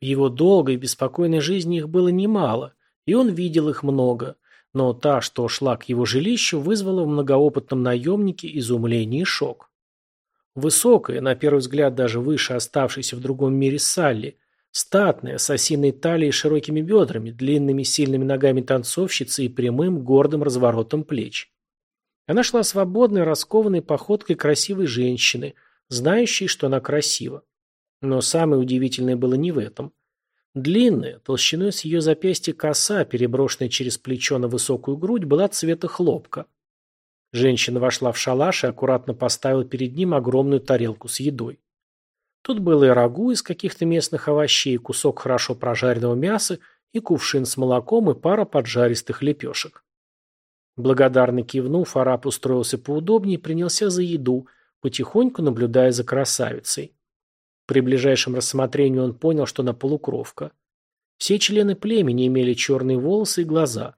В его долгой и беспокойной жизни их было немало, и он видел их много, но та, что шла к его жилищу, вызвала в многоопытном наемнике изумление и шок. Высокая, на первый взгляд даже выше оставшейся в другом мире Салли, статная, с осиной талией широкими бедрами, длинными сильными ногами танцовщицы и прямым, гордым разворотом плеч. Она шла свободной, раскованной походкой красивой женщины, знающей, что она красива. Но самое удивительное было не в этом. Длинная, толщиной с ее запястья коса, переброшенная через плечо на высокую грудь, была цвета хлопка. Женщина вошла в шалаш и аккуратно поставила перед ним огромную тарелку с едой. Тут было и рагу из каких-то местных овощей, кусок хорошо прожаренного мяса, и кувшин с молоком, и пара поджаристых лепешек. Благодарно кивнув, араб устроился поудобнее и принялся за еду, потихоньку наблюдая за красавицей. При ближайшем рассмотрении он понял, что она полукровка. Все члены племени имели черные волосы и глаза.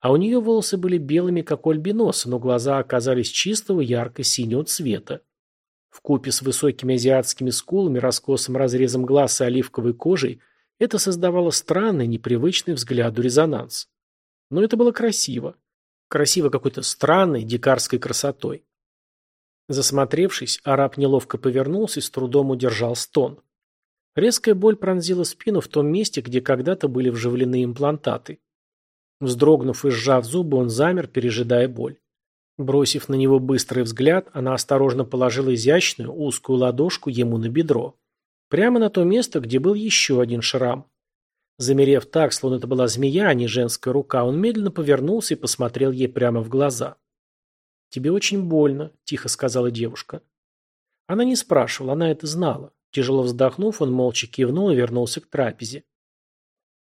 А у нее волосы были белыми, как у альбиноса, но глаза оказались чистого ярко-синего цвета. В купе с высокими азиатскими скулами, раскосым разрезом глаз и оливковой кожей это создавало странный, непривычный взгляду резонанс. Но это было красиво. Красиво какой-то странной, дикарской красотой. Засмотревшись, араб неловко повернулся и с трудом удержал стон. Резкая боль пронзила спину в том месте, где когда-то были вживлены имплантаты. Вздрогнув и сжав зубы, он замер, пережидая боль. Бросив на него быстрый взгляд, она осторожно положила изящную, узкую ладошку ему на бедро. Прямо на то место, где был еще один шрам. Замерев так, словно это была змея, а не женская рука, он медленно повернулся и посмотрел ей прямо в глаза. «Тебе очень больно», – тихо сказала девушка. Она не спрашивала, она это знала. Тяжело вздохнув, он молча кивнул и вернулся к трапезе.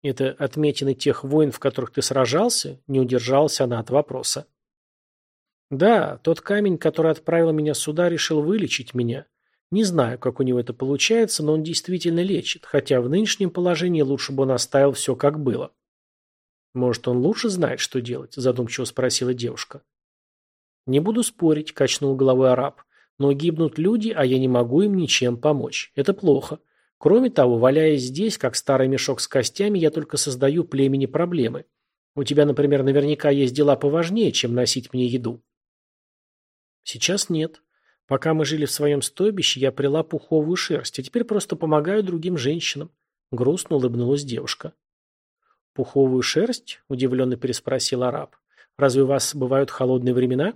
«Это отметины тех войн, в которых ты сражался?» – не удержалась она от вопроса. «Да, тот камень, который отправил меня сюда, решил вылечить меня. Не знаю, как у него это получается, но он действительно лечит, хотя в нынешнем положении лучше бы он оставил все как было». «Может, он лучше знает, что делать?» – задумчиво спросила девушка. «Не буду спорить», – качнул головой араб. «Но гибнут люди, а я не могу им ничем помочь. Это плохо. Кроме того, валяясь здесь, как старый мешок с костями, я только создаю племени проблемы. У тебя, например, наверняка есть дела поважнее, чем носить мне еду». «Сейчас нет. Пока мы жили в своем стойбище, я прила пуховую шерсть, а теперь просто помогаю другим женщинам», – грустно улыбнулась девушка. «Пуховую шерсть?» – удивленно переспросил араб. «Разве у вас бывают холодные времена?»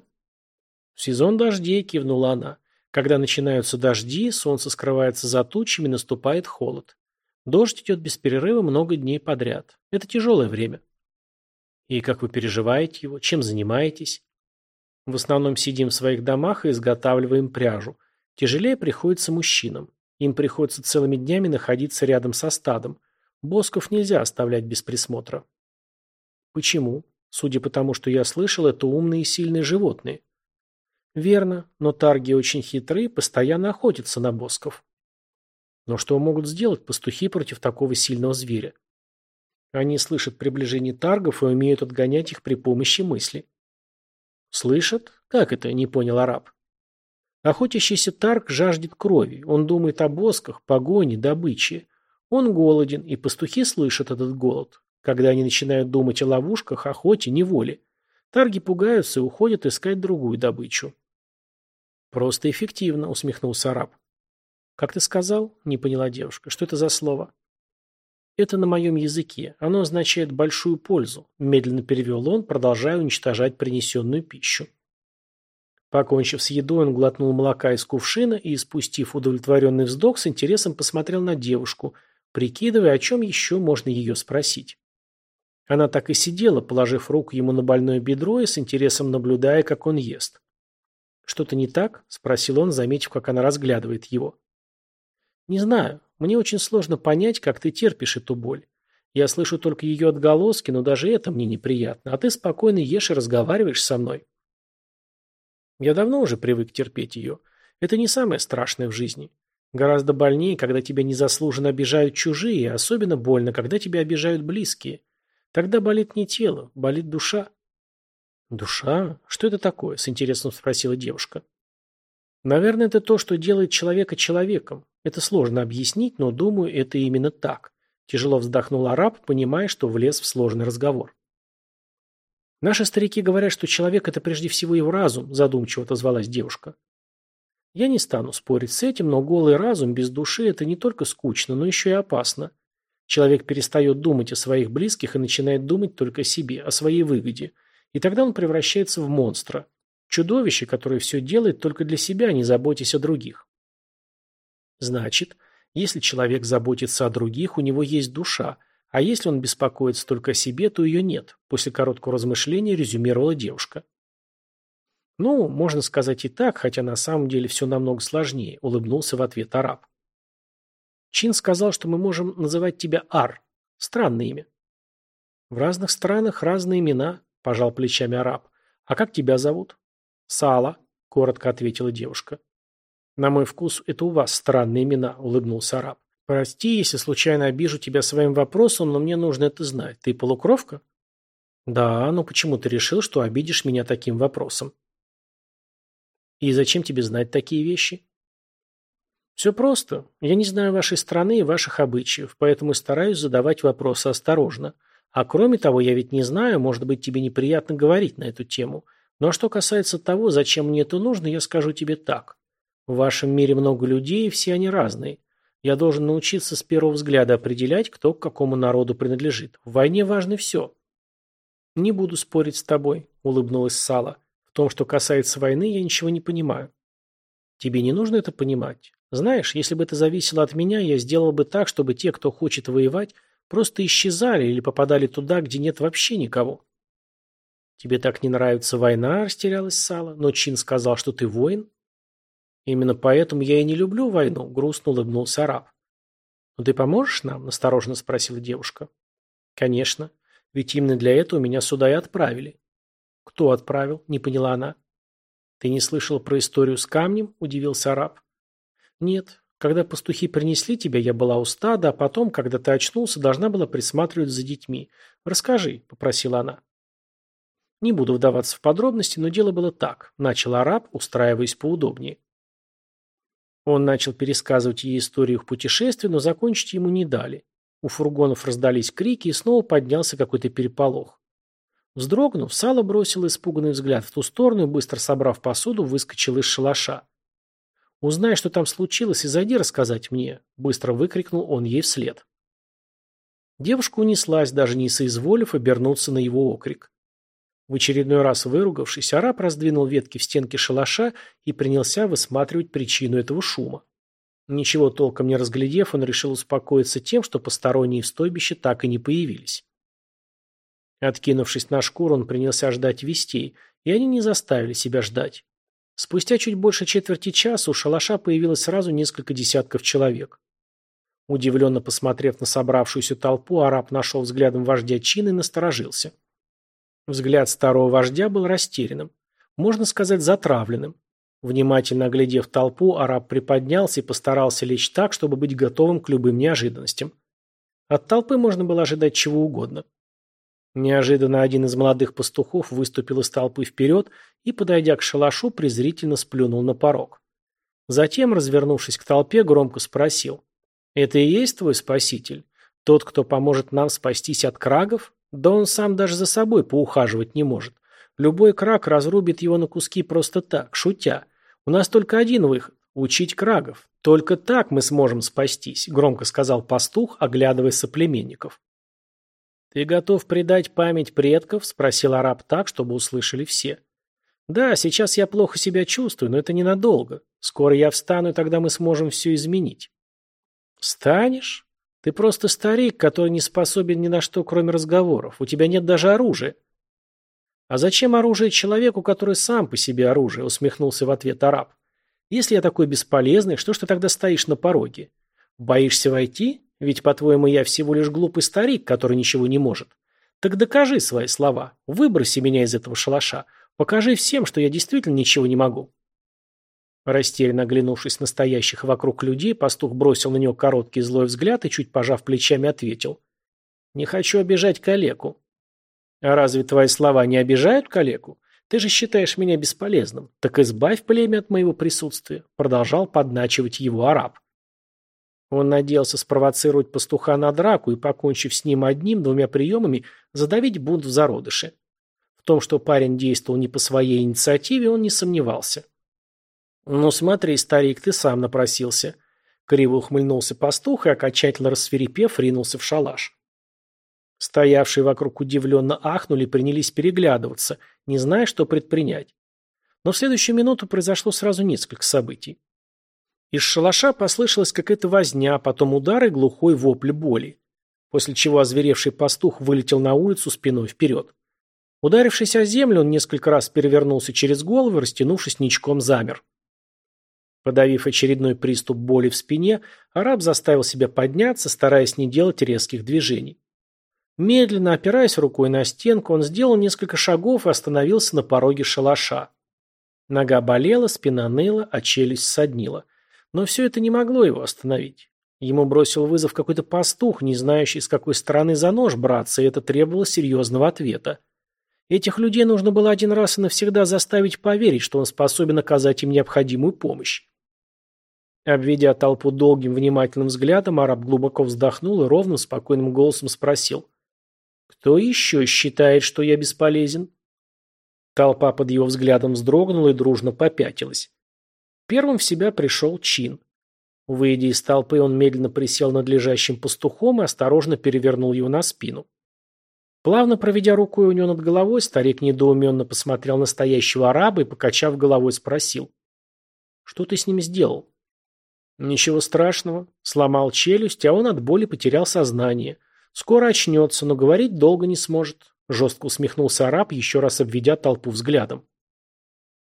«В сезон дождей», – кивнула она. «Когда начинаются дожди, солнце скрывается за тучами, наступает холод. Дождь идет без перерыва много дней подряд. Это тяжелое время». «И как вы переживаете его? Чем занимаетесь?» «В основном сидим в своих домах и изготавливаем пряжу. Тяжелее приходится мужчинам. Им приходится целыми днями находиться рядом со стадом. Босков нельзя оставлять без присмотра». «Почему?» Судя по тому, что я слышал, это умные и сильные животные. Верно, но тарги очень хитрые, постоянно охотятся на босков. Но что могут сделать пастухи против такого сильного зверя? Они слышат приближение таргов и умеют отгонять их при помощи мысли. Слышат? Как это, не понял араб. Охотящийся тарг жаждет крови. Он думает о босках, погоне, добыче. Он голоден, и пастухи слышат этот голод. Когда они начинают думать о ловушках, охоте, неволе. Тарги пугаются и уходят искать другую добычу. «Просто эффективно», — усмехнулся араб. «Как ты сказал?» — не поняла девушка. «Что это за слово?» «Это на моем языке. Оно означает «большую пользу», — медленно перевел он, продолжая уничтожать принесенную пищу. Покончив с едой, он глотнул молока из кувшина и, спустив удовлетворенный вздох, с интересом посмотрел на девушку, прикидывая, о чем еще можно ее спросить. Она так и сидела, положив руку ему на больное бедро и с интересом наблюдая, как он ест. «Что-то не так?» – спросил он, заметив, как она разглядывает его. «Не знаю. Мне очень сложно понять, как ты терпишь эту боль. Я слышу только ее отголоски, но даже это мне неприятно, а ты спокойно ешь и разговариваешь со мной». Я давно уже привык терпеть ее. Это не самое страшное в жизни. Гораздо больнее, когда тебя незаслуженно обижают чужие, особенно больно, когда тебя обижают близкие. Тогда болит не тело, болит душа. «Душа? Что это такое?» – с интересом спросила девушка. «Наверное, это то, что делает человека человеком. Это сложно объяснить, но, думаю, это именно так. Тяжело вздохнул араб, понимая, что влез в сложный разговор. Наши старики говорят, что человек – это прежде всего его разум, задумчиво отозвалась девушка. Я не стану спорить с этим, но голый разум без души – это не только скучно, но еще и опасно. Человек перестает думать о своих близких и начинает думать только о себе, о своей выгоде. И тогда он превращается в монстра. Чудовище, которое все делает только для себя, не заботясь о других. Значит, если человек заботится о других, у него есть душа, а если он беспокоится только о себе, то ее нет, после короткого размышления резюмировала девушка. Ну, можно сказать и так, хотя на самом деле все намного сложнее, улыбнулся в ответ араб. Чин сказал, что мы можем называть тебя Ар. Странное имя. В разных странах разные имена, пожал плечами араб. А как тебя зовут? Сала, коротко ответила девушка. На мой вкус, это у вас странные имена, улыбнулся араб. Прости, если случайно обижу тебя своим вопросом, но мне нужно это знать. Ты полукровка? Да, но почему ты решил, что обидишь меня таким вопросом? И зачем тебе знать такие вещи? Все просто. Я не знаю вашей страны и ваших обычаев, поэтому стараюсь задавать вопросы осторожно. А кроме того, я ведь не знаю, может быть, тебе неприятно говорить на эту тему. Но ну, а что касается того, зачем мне это нужно, я скажу тебе так. В вашем мире много людей, и все они разные. Я должен научиться с первого взгляда определять, кто к какому народу принадлежит. В войне важно все. Не буду спорить с тобой, улыбнулась Сала. В том, что касается войны, я ничего не понимаю. Тебе не нужно это понимать. Знаешь, если бы это зависело от меня, я сделал бы так, чтобы те, кто хочет воевать, просто исчезали или попадали туда, где нет вообще никого. Тебе так не нравится война, растерялась Сала, но Чин сказал, что ты воин. Именно поэтому я и не люблю войну, грустно улыбнулся араб. Но ты поможешь нам? Настороженно спросила девушка. Конечно, ведь именно для этого меня сюда и отправили. Кто отправил? Не поняла она. Ты не слышал про историю с камнем? Удивился араб. «Нет. Когда пастухи принесли тебя, я была у стада, а потом, когда ты очнулся, должна была присматривать за детьми. Расскажи», — попросила она. Не буду вдаваться в подробности, но дело было так. Начал араб, устраиваясь поудобнее. Он начал пересказывать ей историю их путешествия, но закончить ему не дали. У фургонов раздались крики, и снова поднялся какой-то переполох. Вздрогнув, Сало бросил испуганный взгляд в ту сторону и, быстро собрав посуду, выскочил из шалаша. «Узнай, что там случилось, и зайди рассказать мне», – быстро выкрикнул он ей вслед. Девушка унеслась, даже не соизволив обернуться на его окрик. В очередной раз выругавшись, араб раздвинул ветки в стенке шалаша и принялся высматривать причину этого шума. Ничего толком не разглядев, он решил успокоиться тем, что посторонние в стойбище так и не появились. Откинувшись на шкуру, он принялся ждать вестей, и они не заставили себя ждать. Спустя чуть больше четверти часа у шалаша появилось сразу несколько десятков человек. Удивленно посмотрев на собравшуюся толпу, араб нашел взглядом вождя Чины и насторожился. Взгляд старого вождя был растерянным, можно сказать, затравленным. Внимательно оглядев толпу, араб приподнялся и постарался лечь так, чтобы быть готовым к любым неожиданностям. От толпы можно было ожидать чего угодно. Неожиданно один из молодых пастухов выступил из толпы вперед и, подойдя к шалашу, презрительно сплюнул на порог. Затем, развернувшись к толпе, громко спросил. «Это и есть твой спаситель? Тот, кто поможет нам спастись от крагов? Да он сам даже за собой поухаживать не может. Любой краг разрубит его на куски просто так, шутя. У нас только один выход – учить крагов. Только так мы сможем спастись», – громко сказал пастух, оглядывая соплеменников. «Ты готов предать память предков?» – спросил араб так, чтобы услышали все. «Да, сейчас я плохо себя чувствую, но это ненадолго. Скоро я встану, и тогда мы сможем все изменить». «Встанешь? Ты просто старик, который не способен ни на что, кроме разговоров. У тебя нет даже оружия». «А зачем оружие человеку, который сам по себе оружие?» – усмехнулся в ответ араб. «Если я такой бесполезный, что ж ты тогда стоишь на пороге? Боишься войти? Ведь, по-твоему, я всего лишь глупый старик, который ничего не может. Так докажи свои слова. Выброси меня из этого шалаша. Покажи всем, что я действительно ничего не могу. Растерянно оглянувшись на стоящих вокруг людей, пастух бросил на него короткий злой взгляд и, чуть пожав плечами, ответил. «Не хочу обижать калеку». «А разве твои слова не обижают калеку? Ты же считаешь меня бесполезным. Так избавь племя от моего присутствия», продолжал подначивать его араб. Он надеялся спровоцировать пастуха на драку и, покончив с ним одним-двумя приемами, задавить бунт в зародыше. В том, что парень действовал не по своей инициативе, он не сомневался. «Ну смотри, старик, ты сам напросился». Криво ухмыльнулся пастух и, окончательно рассверепев, ринулся в шалаш. Стоявшие вокруг удивленно ахнули и принялись переглядываться, не зная, что предпринять. Но в следующую минуту произошло сразу несколько событий. Из шалаша послышалась какая-то возня, потом удар и глухой вопль боли. После чего озверевший пастух вылетел на улицу спиной вперед. Ударившись о землю, он несколько раз перевернулся через голову и, растянувшись ничком, замер. Подавив очередной приступ боли в спине, араб заставил себя подняться, стараясь не делать резких движений. Медленно, опираясь рукой на стенку, он сделал несколько шагов и остановился на пороге шалаша. Нога болела, спина ныла, а челюсть соднила. Но все это не могло его остановить. Ему бросил вызов какой-то пастух, не знающий, с какой стороны за нож браться, и это требовало серьезного ответа. Этих людей нужно было один раз и навсегда заставить поверить, что он способен оказать им необходимую помощь. Обведя толпу долгим внимательным взглядом, араб глубоко вздохнул и ровным, спокойным голосом спросил. «Кто еще считает, что я бесполезен?» Толпа под его взглядом вздрогнула и дружно попятилась. Первым в себя пришел Чин. Выйдя из толпы, он медленно присел над лежащим пастухом и осторожно перевернул его на спину. Плавно проведя рукой у него над головой, старик недоуменно посмотрел на стоящего араба и, покачав головой, спросил. «Что ты с ним сделал?» «Ничего страшного. Сломал челюсть, а он от боли потерял сознание. Скоро очнется, но говорить долго не сможет. Жестко усмехнулся араб, еще раз обведя толпу взглядом.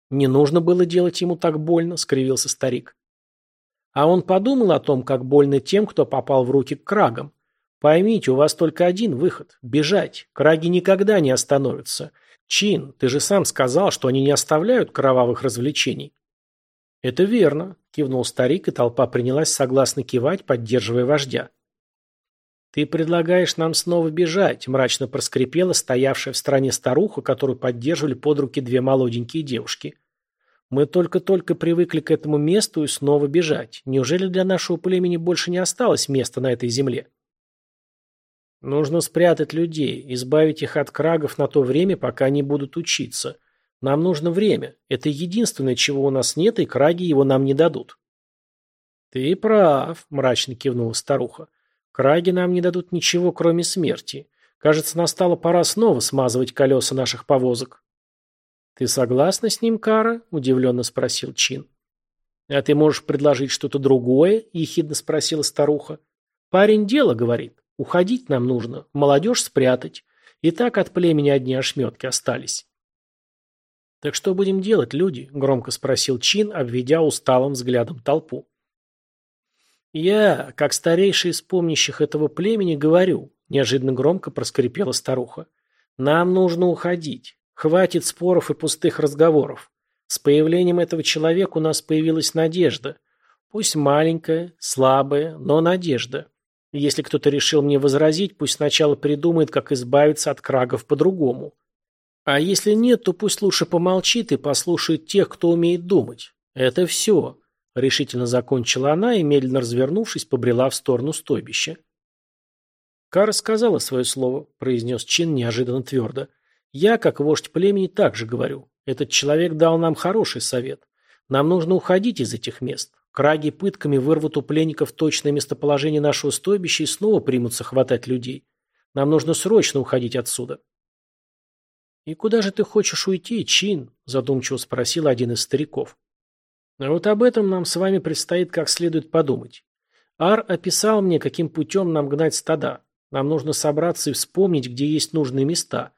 «Не нужно было делать ему так больно», — скривился старик. А он подумал о том, как больно тем, кто попал в руки к крагам. Поймите, у вас только один выход – бежать. Краги никогда не остановятся. Чин, ты же сам сказал, что они не оставляют кровавых развлечений. Это верно, кивнул старик, и толпа принялась согласно кивать, поддерживая вождя. «Ты предлагаешь нам снова бежать», – мрачно проскрипела стоявшая в стороне старуха, которую поддерживали под руки две молоденькие девушки. «Мы только-только привыкли к этому месту и снова бежать. Неужели для нашего племени больше не осталось места на этой земле?» «Нужно спрятать людей, избавить их от крагов на то время, пока они будут учиться. Нам нужно время. Это единственное, чего у нас нет, и краги его нам не дадут». «Ты прав», – мрачно кивнула старуха. Краги нам не дадут ничего, кроме смерти. Кажется, настала пора снова смазывать колеса наших повозок. «Ты согласна с ним, Кара?» – удивленно спросил Чин. «А ты можешь предложить что-то другое?» – ехидно спросила старуха. «Парень дело, — говорит. Уходить нам нужно, молодежь спрятать. И так от племени одни ошметки остались». «Так что будем делать, люди?» – громко спросил Чин, обведя усталым взглядом толпу. «Я, как старейший из помнящих этого племени, говорю», – неожиданно громко проскрипела старуха. «Нам нужно уходить. Хватит споров и пустых разговоров. С появлением этого человека у нас появилась надежда. Пусть маленькая, слабая, но надежда. Если кто-то решил мне возразить, пусть сначала придумает, как избавиться от крагов по-другому. А если нет, то пусть лучше помолчит и послушает тех, кто умеет думать. Это все. Решительно закончила она и, медленно развернувшись, побрела в сторону стойбища. «Кара сказала свое слово», – произнес Чин неожиданно твердо. «Я, как вождь племени, также говорю. Этот человек дал нам хороший совет. Нам нужно уходить из этих мест. Краги пытками вырвут у пленников точное местоположение нашего стойбища и снова примутся хватать людей. Нам нужно срочно уходить отсюда». «И куда же ты хочешь уйти, Чин?» – задумчиво спросил один из стариков. А вот об этом нам с вами предстоит как следует подумать. Ар описал мне, каким путем нам гнать стада. Нам нужно собраться и вспомнить, где есть нужные места.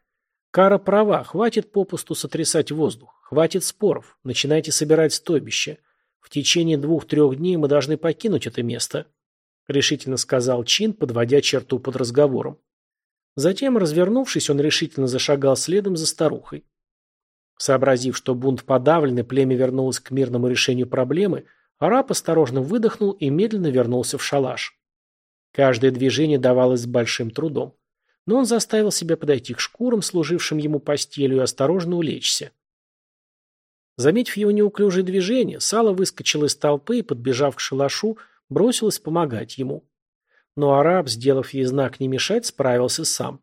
Кара права, хватит попусту сотрясать воздух, хватит споров, начинайте собирать стойбище. В течение двух-трех дней мы должны покинуть это место, решительно сказал Чин, подводя черту под разговором. Затем, развернувшись, он решительно зашагал следом за старухой. Сообразив, что бунт подавлен и племя вернулось к мирному решению проблемы, араб осторожно выдохнул и медленно вернулся в шалаш. Каждое движение давалось с большим трудом. Но он заставил себя подойти к шкурам, служившим ему постелью, и осторожно улечься. Заметив его неуклюжие движения, Сало выскочил из толпы и, подбежав к шалашу, Бросилась помогать ему. Но араб, сделав ей знак не мешать, справился сам.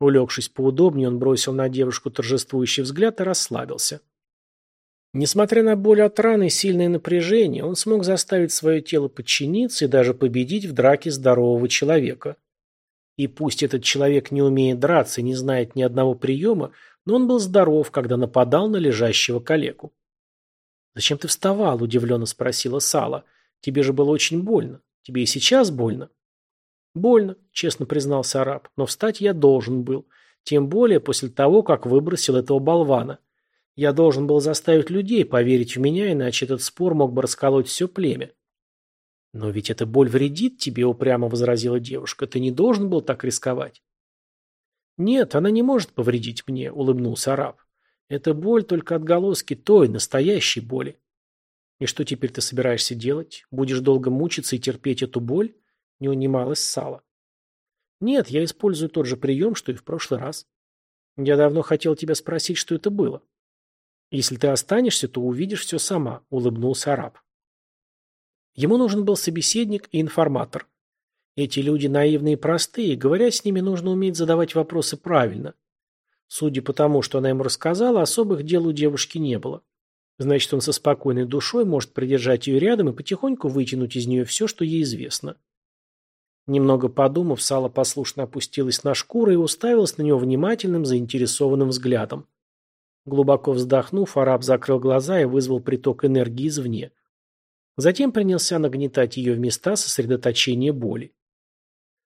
Улегшись поудобнее, он бросил на девушку торжествующий взгляд и расслабился. Несмотря на боль от раны и сильное напряжение, он смог заставить свое тело подчиниться и даже победить в драке здорового человека. И пусть этот человек не умеет драться и не знает ни одного приема, но он был здоров, когда нападал на лежащего калеку. «Зачем ты вставал?» – удивленно спросила Сала. «Тебе же было очень больно. Тебе и сейчас больно?» «Больно», – честно признался араб, – «но встать я должен был. Тем более после того, как выбросил этого болвана. Я должен был заставить людей поверить в меня, иначе этот спор мог бы расколоть все племя». «Но ведь эта боль вредит тебе», – упрямо возразила девушка. «Ты не должен был так рисковать». «Нет, она не может повредить мне», – улыбнулся араб. «Это боль только отголоски той, настоящей боли». «И что теперь ты собираешься делать? Будешь долго мучиться и терпеть эту боль?» Не унималась Сала. Нет, я использую тот же прием, что и в прошлый раз. Я давно хотел тебя спросить, что это было. Если ты останешься, то увидишь все сама, улыбнулся араб. Ему нужен был собеседник и информатор. Эти люди наивные и простые, говоря с ними, нужно уметь задавать вопросы правильно. Судя по тому, что она ему рассказала, особых дел у девушки не было. Значит, он со спокойной душой может придержать ее рядом и потихоньку вытянуть из нее все, что ей известно. Немного подумав, Сала послушно опустилась на шкуру и уставилась на него внимательным, заинтересованным взглядом. Глубоко вздохнув, араб закрыл глаза и вызвал приток энергии извне. Затем принялся нагнетать ее в места сосредоточения боли.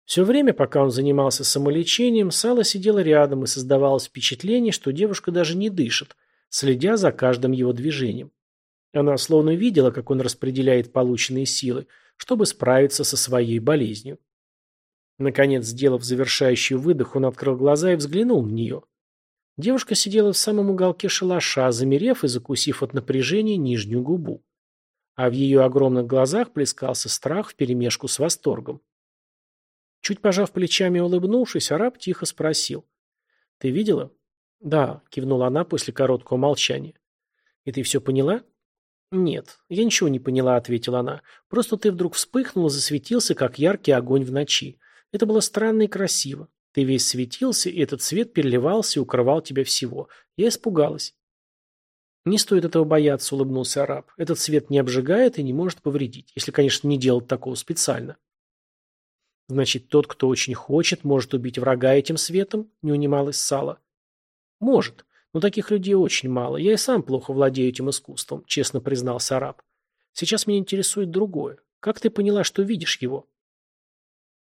Все время, пока он занимался самолечением, Сала сидела рядом и создавалось впечатление, что девушка даже не дышит, следя за каждым его движением. Она словно видела, как он распределяет полученные силы, чтобы справиться со своей болезнью. Наконец, сделав завершающий выдох, он открыл глаза и взглянул на нее. Девушка сидела в самом уголке шалаша, замерев и закусив от напряжения нижнюю губу. А в ее огромных глазах плескался страх вперемешку с восторгом. Чуть пожав плечами и улыбнувшись, араб тихо спросил. «Ты видела?» «Да», — кивнула она после короткого молчания. «И ты все поняла?» «Нет, я ничего не поняла», — ответила она. «Просто ты вдруг вспыхнул и засветился, как яркий огонь в ночи. Это было странно и красиво. Ты весь светился, и этот свет переливался и укрывал тебя всего. Я испугалась. «Не стоит этого бояться», — улыбнулся араб. «Этот свет не обжигает и не может повредить, если, конечно, не делать такого специально». «Значит, тот, кто очень хочет, может убить врага этим светом?» — не унималась Сала. «Может, но таких людей очень мало. Я и сам плохо владею этим искусством», — честно признался араб. «Сейчас меня интересует другое. Как ты поняла, что видишь его?»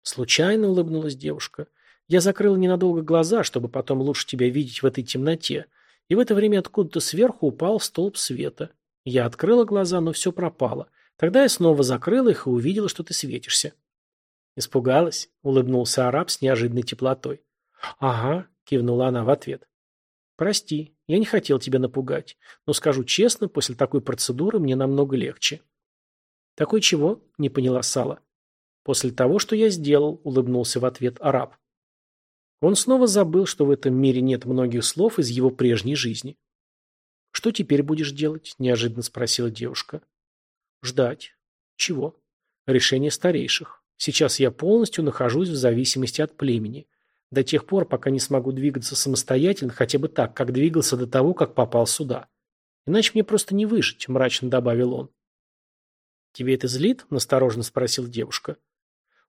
Случайно улыбнулась девушка. Я закрыла ненадолго глаза, чтобы потом лучше тебя видеть в этой темноте. И в это время откуда-то сверху упал столб света. Я открыла глаза, но все пропало. Тогда я снова закрыла их и увидела, что ты светишься. Испугалась? Улыбнулся араб с неожиданной теплотой. Ага, кивнула она в ответ. Прости, я не хотел тебя напугать. Но скажу честно, после такой процедуры мне намного легче. Такой чего? Не поняла Сала. «После того, что я сделал», — улыбнулся в ответ араб. Он снова забыл, что в этом мире нет многих слов из его прежней жизни. «Что теперь будешь делать?» – неожиданно спросила девушка. «Ждать. Чего?» «Решение старейших. Сейчас я полностью нахожусь в зависимости от племени. До тех пор, пока не смогу двигаться самостоятельно, хотя бы так, как двигался до того, как попал сюда. Иначе мне просто не выжить», – мрачно добавил он. «Тебе это злит?» – настороженно спросила девушка.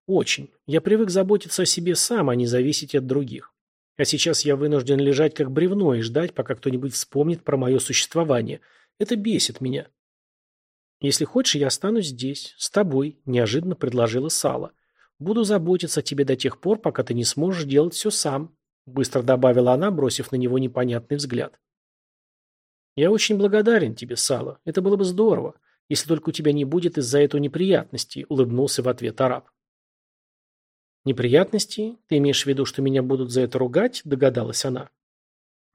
Очень. Я привык заботиться о себе сам, а не зависеть от других. А сейчас я вынужден лежать как бревно и ждать, пока кто-нибудь вспомнит про мое существование. Это бесит меня. Если хочешь, я останусь здесь, с тобой, неожиданно предложила Сала. Буду заботиться о тебе до тех пор, пока ты не сможешь делать все сам, быстро добавила она, бросив на него непонятный взгляд. Я очень благодарен тебе, Сала. Это было бы здорово, если только у тебя не будет из-за этого неприятностей, улыбнулся в ответ араб. «Неприятности? Ты имеешь в виду, что меня будут за это ругать?» – догадалась она.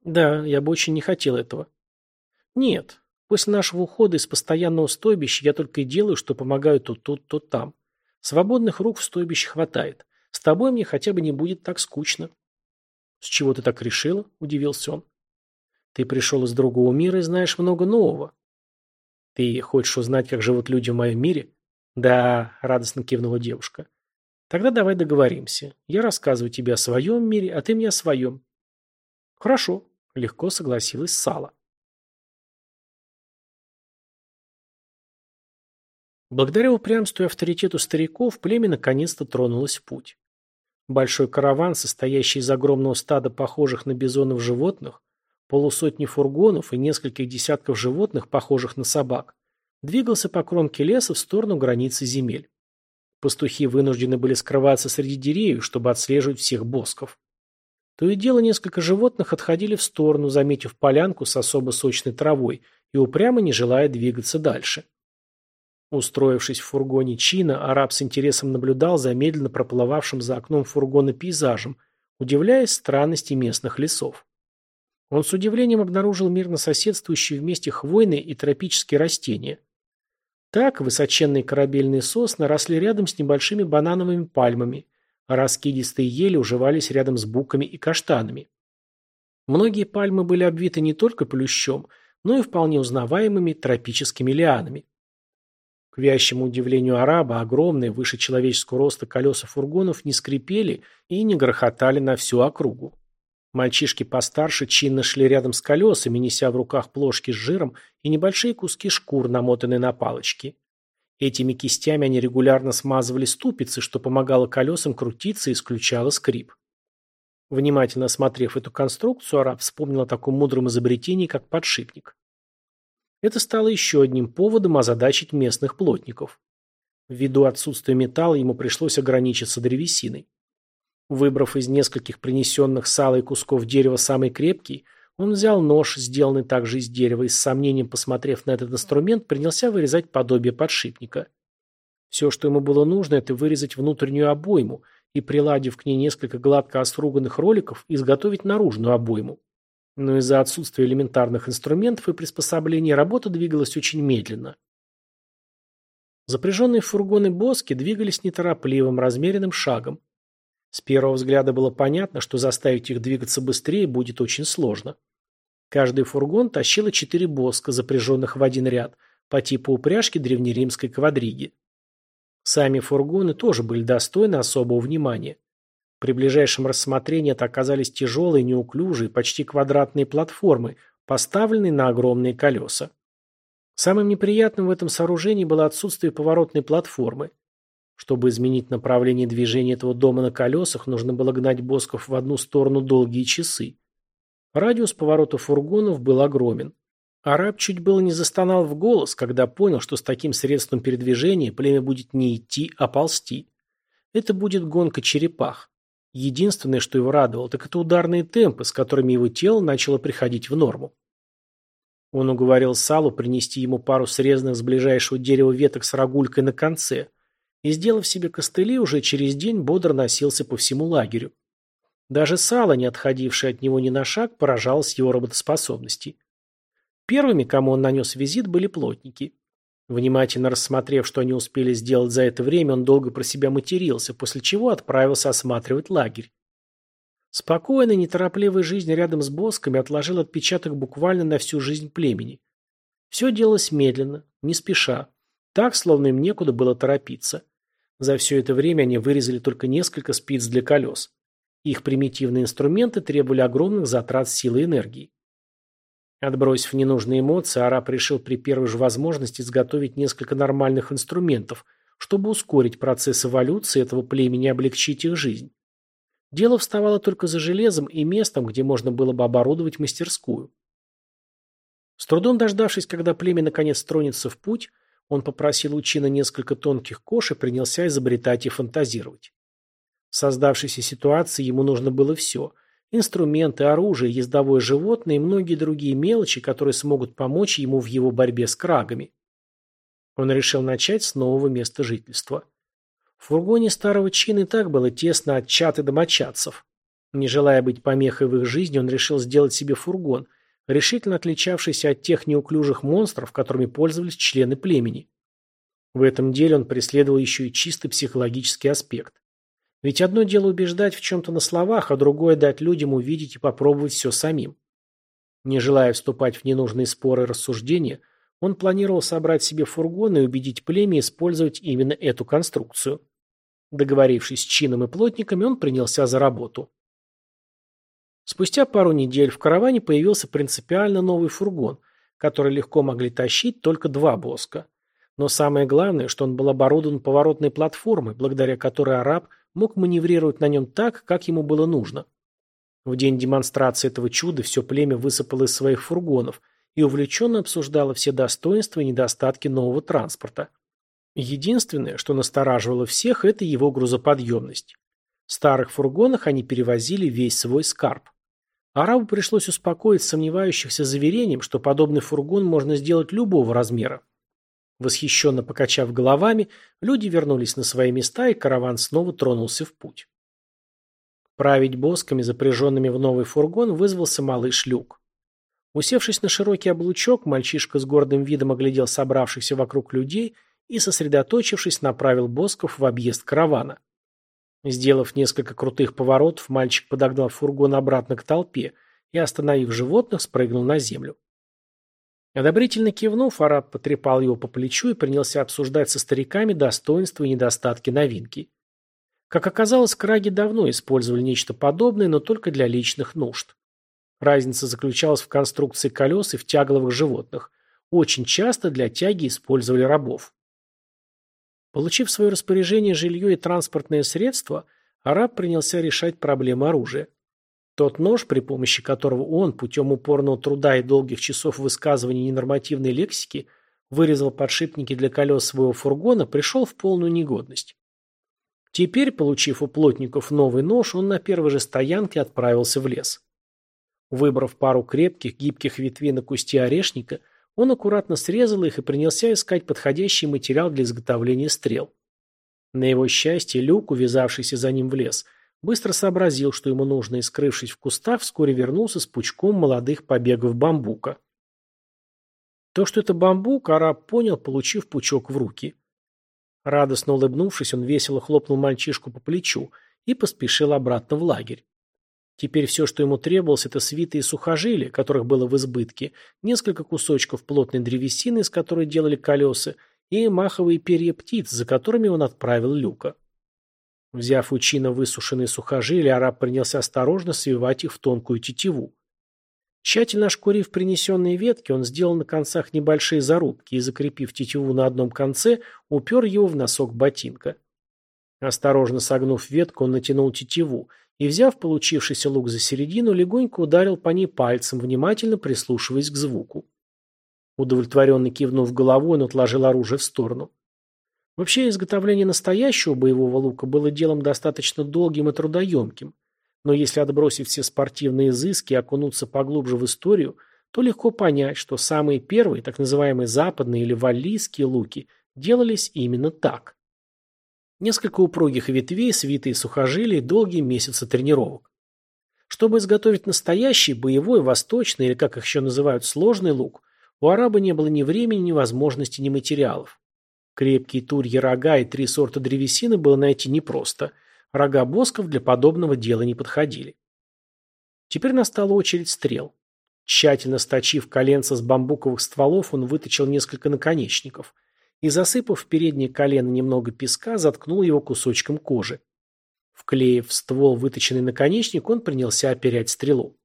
«Да, я бы очень не хотел этого». «Нет. После нашего ухода из постоянного стойбища я только и делаю, что помогаю то тут, то там. Свободных рук в стойбище хватает. С тобой мне хотя бы не будет так скучно». «С чего ты так решила?» – удивился он. «Ты пришел из другого мира и знаешь много нового». «Ты хочешь узнать, как живут люди в моем мире?» Да, радостно кивнула девушка. Тогда давай договоримся. Я рассказываю тебе о своем мире, а ты мне о своем. Хорошо, легко согласилась Сала. Благодаря упрямству и авторитету стариков племя наконец-то тронулось в путь. Большой караван, состоящий из огромного стада похожих на бизонов животных, полусотни фургонов и нескольких десятков животных, похожих на собак, двигался по кромке леса в сторону границы земель. Пастухи вынуждены были скрываться среди деревьев, чтобы отслеживать всех босков. То и дело несколько животных отходили в сторону, заметив полянку с особо сочной травой и упрямо не желая двигаться дальше. Устроившись в фургоне Чина, араб с интересом наблюдал за медленно проплывавшим за окном фургона пейзажем, удивляясь странности местных лесов. Он с удивлением обнаружил мирно соседствующие вместе хвойные и тропические растения. Так высоченные корабельные сосны росли рядом с небольшими банановыми пальмами, а раскидистые ели уживались рядом с буками и каштанами. Многие пальмы были обвиты не только плющом, но и вполне узнаваемыми тропическими лианами. К вящему удивлению араба, огромные, выше человеческого роста колеса фургонов не скрипели и не грохотали на всю округу. Мальчишки постарше чинно шли рядом с колесами, неся в руках плошки с жиром и небольшие куски шкур, намотанные на палочки. Этими кистями они регулярно смазывали ступицы, что помогало колесам крутиться и исключало скрип. Внимательно осмотрев эту конструкцию, араб вспомнил о таком мудром изобретении, как подшипник. Это стало еще одним поводом озадачить местных плотников. Ввиду отсутствия металла ему пришлось ограничиться древесиной. Выбрав из нескольких принесенных салой кусков дерева самый крепкий, он взял нож, сделанный также из дерева, и с сомнением посмотрев на этот инструмент, принялся вырезать подобие подшипника. Все, что ему было нужно, это вырезать внутреннюю обойму и, приладив к ней несколько гладко оструганных роликов, изготовить наружную обойму. Но из-за отсутствия элементарных инструментов и приспособлений работа двигалась очень медленно. Запряженные фургоны Боски двигались неторопливым, размеренным шагом. С первого взгляда было понятно, что заставить их двигаться быстрее будет очень сложно. Каждый фургон тащило четыре боска, запряженных в один ряд, по типу упряжки древнеримской квадриги. Сами фургоны тоже были достойны особого внимания. При ближайшем рассмотрении это оказались тяжелые, неуклюжие, почти квадратные платформы, поставленные на огромные колеса. Самым неприятным в этом сооружении было отсутствие поворотной платформы. Чтобы изменить направление движения этого дома на колесах, нужно было гнать Босков в одну сторону долгие часы. Радиус поворота фургонов был огромен. Араб чуть было не застонал в голос, когда понял, что с таким средством передвижения племя будет не идти, а ползти. Это будет гонка черепах. Единственное, что его радовало, так это ударные темпы, с которыми его тело начало приходить в норму. Он уговорил Салу принести ему пару срезанных с ближайшего дерева веток с рогулькой на конце, и, сделав себе костыли, уже через день бодро носился по всему лагерю. Даже Сала, не отходивший от него ни на шаг, поражалась его работоспособности. Первыми, кому он нанес визит, были плотники. Внимательно рассмотрев, что они успели сделать за это время, он долго про себя матерился, после чего отправился осматривать лагерь. Спокойная, неторопливая жизнь рядом с босками отложил отпечаток буквально на всю жизнь племени. Все делалось медленно, не спеша, так, словно им некуда было торопиться. За все это время они вырезали только несколько спиц для колес. Их примитивные инструменты требовали огромных затрат силы и энергии. Отбросив ненужные эмоции, араб решил при первой же возможности изготовить несколько нормальных инструментов, чтобы ускорить процесс эволюции этого племени и облегчить их жизнь. Дело вставало только за железом и местом, где можно было бы оборудовать мастерскую. С трудом дождавшись, когда племя наконец тронется в путь, он попросил у Чина несколько тонких кож и принялся изобретать и фантазировать. В создавшейся ситуации ему нужно было все – Инструменты, оружие, ездовое животное и многие другие мелочи, которые смогут помочь ему в его борьбе с крагами. Он решил начать с нового места жительства. В фургоне старого чина и так было тесно от чат и домочадцев. Не желая быть помехой в их жизни, он решил сделать себе фургон, решительно отличавшийся от тех неуклюжих монстров, которыми пользовались члены племени. В этом деле он преследовал еще и чисто психологический аспект. Ведь одно дело убеждать в чем-то на словах, а другое дать людям увидеть и попробовать все самим. Не желая вступать в ненужные споры и рассуждения, Он планировал собрать себе фургон и убедить племя использовать именно эту конструкцию. Договорившись с чином и плотниками, он принялся за работу. Спустя пару недель в караване появился принципиально новый фургон, который легко могли тащить только два боска. Но самое главное, что он был оборудован поворотной платформой, благодаря которой араб мог маневрировать на нем так, как ему было нужно. В день демонстрации этого чуда все племя высыпало из своих фургонов и увлеченно обсуждало все достоинства и недостатки нового транспорта. Единственное, что настораживало всех, это его грузоподъемность. В старых фургонах они перевозили весь свой скарб. Арабу пришлось успокоить сомневающихся заверением, что подобный фургон можно сделать любого размера. Восхищенно покачав головами, люди вернулись на свои места, и караван снова тронулся в путь. Править босками, запряженными в новый фургон, вызвался малыш Люк. Усевшись на широкий облучок, мальчишка с гордым видом оглядел собравшихся вокруг людей и, сосредоточившись, направил босков в объезд каравана. Сделав несколько крутых поворотов, мальчик подогнал фургон обратно к толпе и, остановив животных, спрыгнул на землю. Одобрительно кивнув, араб потрепал его по плечу и принялся обсуждать со стариками достоинства и недостатки новинки. Как оказалось, краги давно использовали нечто подобное, но только для личных нужд. Разница заключалась в конструкции колес и в тягловых животных. Очень часто для тяги использовали рабов. Получив в свое распоряжение жилье и транспортные средства, араб принялся решать проблемы оружия. Тот нож, при помощи которого он, путем упорного труда и долгих часов высказывания ненормативной лексики, вырезал подшипники для колес своего фургона, пришел в полную негодность. Теперь, получив у плотников новый нож, он на первой же стоянке отправился в лес. Выбрав пару крепких, гибких ветвей на кусте орешника, он аккуратно срезал их и принялся искать подходящий материал для изготовления стрел. На его счастье, Люк, увязавшийся за ним в лес, быстро сообразил, что ему нужно, и, скрывшись в кустах, вскоре вернулся с пучком молодых побегов бамбука. То, что это бамбук, араб понял, получив пучок в руки. Радостно улыбнувшись, он весело хлопнул мальчишку по плечу и поспешил обратно в лагерь. Теперь все, что ему требовалось, это свитые сухожилия, которых было в избытке, несколько кусочков плотной древесины, из которой делали колеса, и маховые перья птиц, за которыми он отправил люка. Взяв у Чина высушенные сухожилия, араб принялся осторожно свивать их в тонкую тетиву. Тщательно ошкурив принесенные ветки, он сделал на концах небольшие зарубки и, закрепив тетиву на одном конце, упер его в носок ботинка. Осторожно согнув ветку, он натянул тетиву и, взяв получившийся лук за середину, легонько ударил по ней пальцем, внимательно прислушиваясь к звуку. Удовлетворенно кивнув головой, он отложил оружие в сторону. Вообще, изготовление настоящего боевого лука было делом достаточно долгим и трудоемким, но если отбросить все спортивные изыски и окунуться поглубже в историю, то легко понять, что самые первые, так называемые западные или валлийские луки, делались именно так. Несколько упругих ветвей, свитые сухожилий, долгие месяцы тренировок. Чтобы изготовить настоящий, боевой, восточный, или как их еще называют, сложный лук, у араба не было ни времени, ни возможности, ни материалов. Крепкие турьи рога и три сорта древесины было найти непросто. Рога босков для подобного дела не подходили. Теперь настала очередь стрел. Тщательно сточив коленца с бамбуковых стволов, он выточил несколько наконечников – и, засыпав переднее колено немного песка, заткнул его кусочком кожи. Вклеив в ствол выточенный наконечник, он принялся оперять стрелу.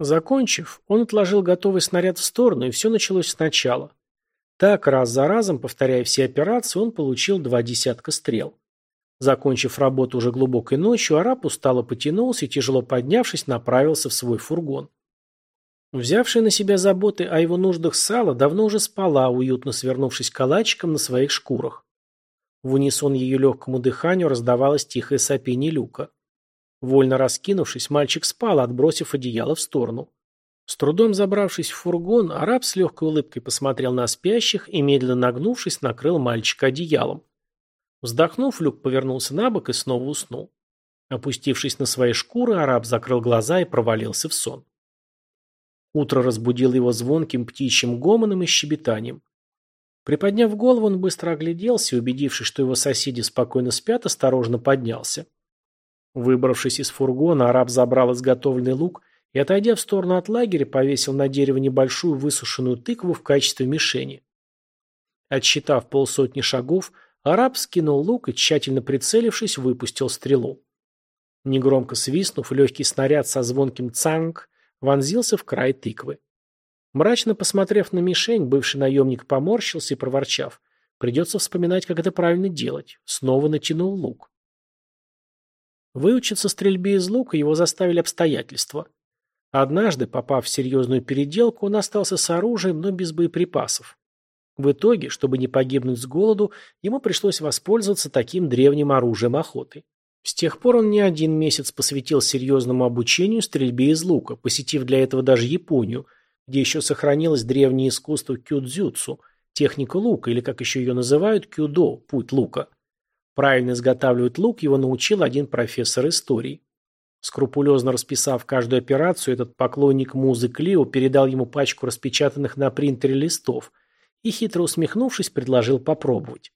Закончив, он отложил готовый снаряд в сторону, и все началось сначала. Так, раз за разом, повторяя все операции, он получил два десятка стрел. Закончив работу уже глубокой ночью, араб устало потянулся и, тяжело поднявшись, направился в свой фургон. Взявшая на себя заботы о его нуждах сала давно уже спала, уютно свернувшись калачиком на своих шкурах. В унисон ее легкому дыханию раздавалось тихое сопение люка. Вольно раскинувшись, мальчик спал, отбросив одеяло в сторону. С трудом забравшись в фургон, араб с легкой улыбкой посмотрел на спящих и, медленно нагнувшись, накрыл мальчика одеялом. Вздохнув, люк повернулся на бок и снова уснул. Опустившись на свои шкуры, араб закрыл глаза и провалился в сон. Утро разбудило его звонким птичьим гомоном и щебетанием. Приподняв голову, он быстро огляделся и, убедившись, что его соседи спокойно спят, осторожно поднялся. Выбравшись из фургона, араб забрал изготовленный лук и, отойдя в сторону от лагеря, повесил на дерево небольшую высушенную тыкву в качестве мишени. Отсчитав полсотни шагов, араб скинул лук и, тщательно прицелившись, выпустил стрелу. Негромко свистнув, легкий снаряд со звонким цанг вонзился в край тыквы. Мрачно посмотрев на мишень, бывший наемник поморщился и, проворчав, придется вспоминать, как это правильно делать, снова натянул лук. Выучиться стрельбе из лука его заставили обстоятельства. Однажды, попав в серьезную переделку, он остался с оружием, но без боеприпасов. В итоге, чтобы не погибнуть с голоду, ему пришлось воспользоваться таким древним оружием охоты. С тех пор он не один месяц посвятил серьезному обучению стрельбе из лука, посетив для этого даже Японию, где еще сохранилось древнее искусство кюдзюцу, техника лука, или как еще ее называют, кюдо, путь лука. Правильно изготавливать лук его научил один профессор истории. Скрупулезно расписав каждую операцию, этот поклонник музы Клио передал ему пачку распечатанных на принтере листов и, хитро усмехнувшись, предложил попробовать.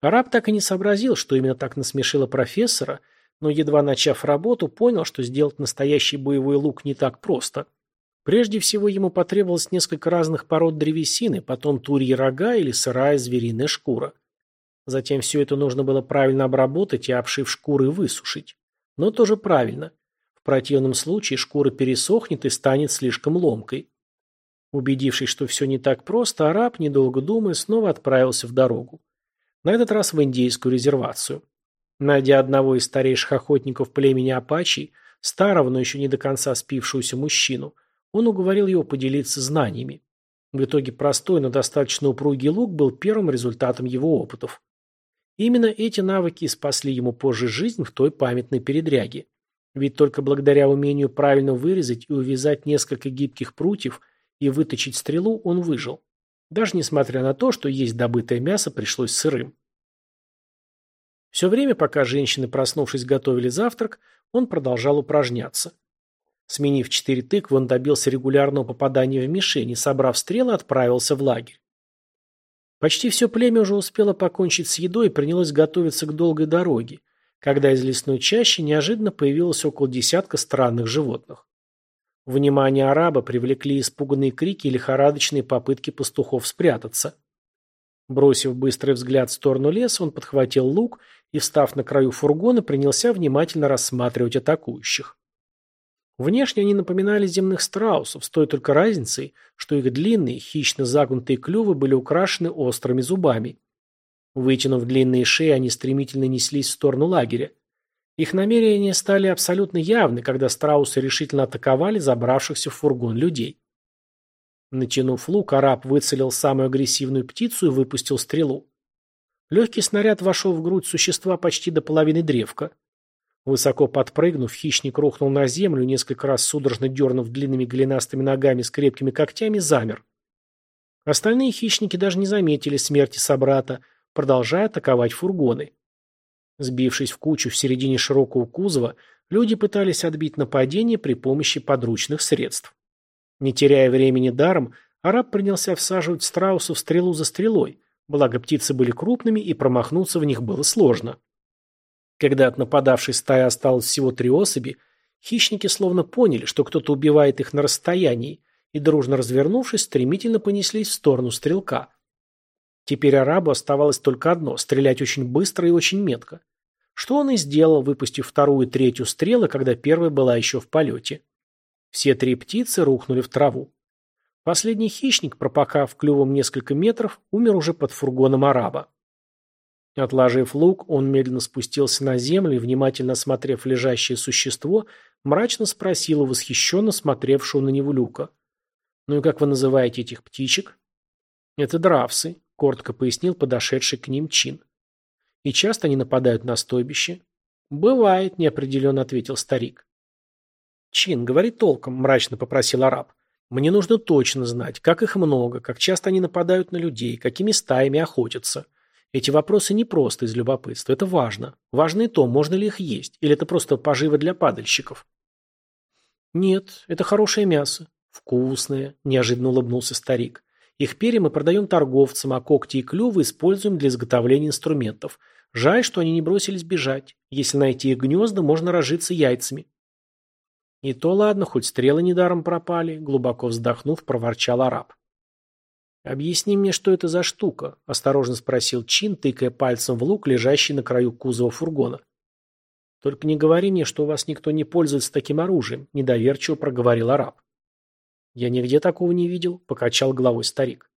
Араб так и не сообразил, что именно так насмешило профессора, но, едва начав работу, понял, что сделать настоящий боевой лук не так просто. Прежде всего ему потребовалось несколько разных пород древесины, потом турьи рога или сырая звериная шкура. Затем все это нужно было правильно обработать и, обшив шкуры, высушить. Но тоже правильно. В противном случае шкура пересохнет и станет слишком ломкой. Убедившись, что все не так просто, араб, недолго думая, снова отправился в дорогу. На этот раз в индейскую резервацию. Найдя одного из старейших охотников племени Апачи, старого, но еще не до конца спившегося мужчину, он уговорил его поделиться знаниями. В итоге простой, но достаточно упругий лук был первым результатом его опытов. Именно эти навыки спасли ему позже жизнь в той памятной передряге. Ведь только благодаря умению правильно вырезать и увязать несколько гибких прутьев и выточить стрелу он выжил. Даже несмотря на то, что есть добытое мясо пришлось сырым. Все время, пока женщины, проснувшись, готовили завтрак, он продолжал упражняться. Сменив четыре тыквы, он добился регулярного попадания в мишень и, собрав стрелы, отправился в лагерь. Почти все племя уже успело покончить с едой и принялось готовиться к долгой дороге, когда из лесной чащи неожиданно появилось около десятка странных животных. Внимание араба привлекли испуганные крики и лихорадочные попытки пастухов спрятаться. Бросив быстрый взгляд в сторону леса, он подхватил лук и, встав на краю фургона, принялся внимательно рассматривать атакующих. Внешне они напоминали земных страусов, с той только разницей, что их длинные, хищно загнутые клювы были украшены острыми зубами. Вытянув длинные шеи, они стремительно неслись в сторону лагеря. Их намерения стали абсолютно явны, когда страусы решительно атаковали забравшихся в фургон людей. Натянув лук, араб выцелил самую агрессивную птицу и выпустил стрелу. Легкий снаряд вошел в грудь существа почти до половины древка. Высоко подпрыгнув, хищник рухнул на землю, несколько раз судорожно дернув длинными голенастыми ногами с крепкими когтями, замер. Остальные хищники даже не заметили смерти собрата, продолжая атаковать фургоны. Сбившись в кучу в середине широкого кузова, люди пытались отбить нападение при помощи подручных средств. Не теряя времени даром, араб принялся всаживать страусов стрелу за стрелой, благо птицы были крупными и промахнуться в них было сложно. Когда от нападавшей стаи осталось всего три особи, хищники словно поняли, что кто-то убивает их на расстоянии, и, дружно развернувшись, стремительно понеслись в сторону стрелка. Теперь арабу оставалось только одно – стрелять очень быстро и очень метко. Что он и сделал, выпустив вторую и третью стрелы, когда первая была еще в полете. Все три птицы рухнули в траву. Последний хищник, пропахав клювом несколько метров, умер уже под фургоном араба. Отложив лук, он медленно спустился на землю и, внимательно осмотрев лежащее существо, мрачно спросил у восхищенно смотревшего на него люка. «Ну и как вы называете этих птичек?» «Это дравсы», — коротко пояснил подошедший к ним Чин. «И часто они нападают на стойбище?» «Бывает», — неопределенно ответил старик. «Чин, говори толком», — мрачно попросил араб. «Мне нужно точно знать, как их много, как часто они нападают на людей, какими стаями охотятся». Эти вопросы не просто из любопытства, это важно. Важно и то, можно ли их есть, или это просто поживо для падальщиков. Нет, это хорошее мясо. Вкусное, неожиданно улыбнулся старик. Их перья мы продаем торговцам, а когти и клювы используем для изготовления инструментов. Жаль, что они не бросились бежать. Если найти их гнезда, можно разжиться яйцами. И то ладно, хоть стрелы недаром пропали, глубоко вздохнув, проворчал араб. «Объясни мне, что это за штука?» – осторожно спросил Чин, тыкая пальцем в лук, лежащий на краю кузова фургона. «Только не говори мне, что у вас никто не пользуется таким оружием», – недоверчиво проговорил араб. «Я нигде такого не видел», – покачал головой старик.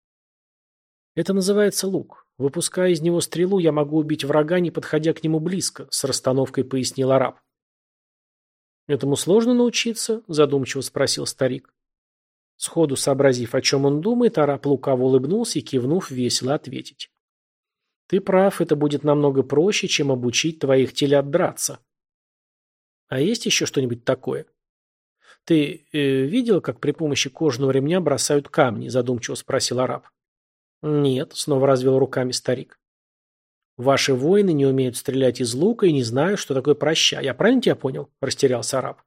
«Это называется лук. Выпуская из него стрелу, я могу убить врага, не подходя к нему близко», – с расстановкой пояснил араб. «Этому сложно научиться?» – задумчиво спросил старик. Сходу сообразив, о чем он думает, араб лукаво улыбнулся и, кивнув, весело ответить. «Ты прав, это будет намного проще, чем обучить твоих телят драться». «А есть еще что-нибудь такое?» «Ты э, видел, как при помощи кожаного ремня бросают камни?» – задумчиво спросил араб. «Нет», – снова развел руками старик. «Ваши воины не умеют стрелять из лука и не знают, что такое проща. Я правильно тебя понял?» – растерялся араб.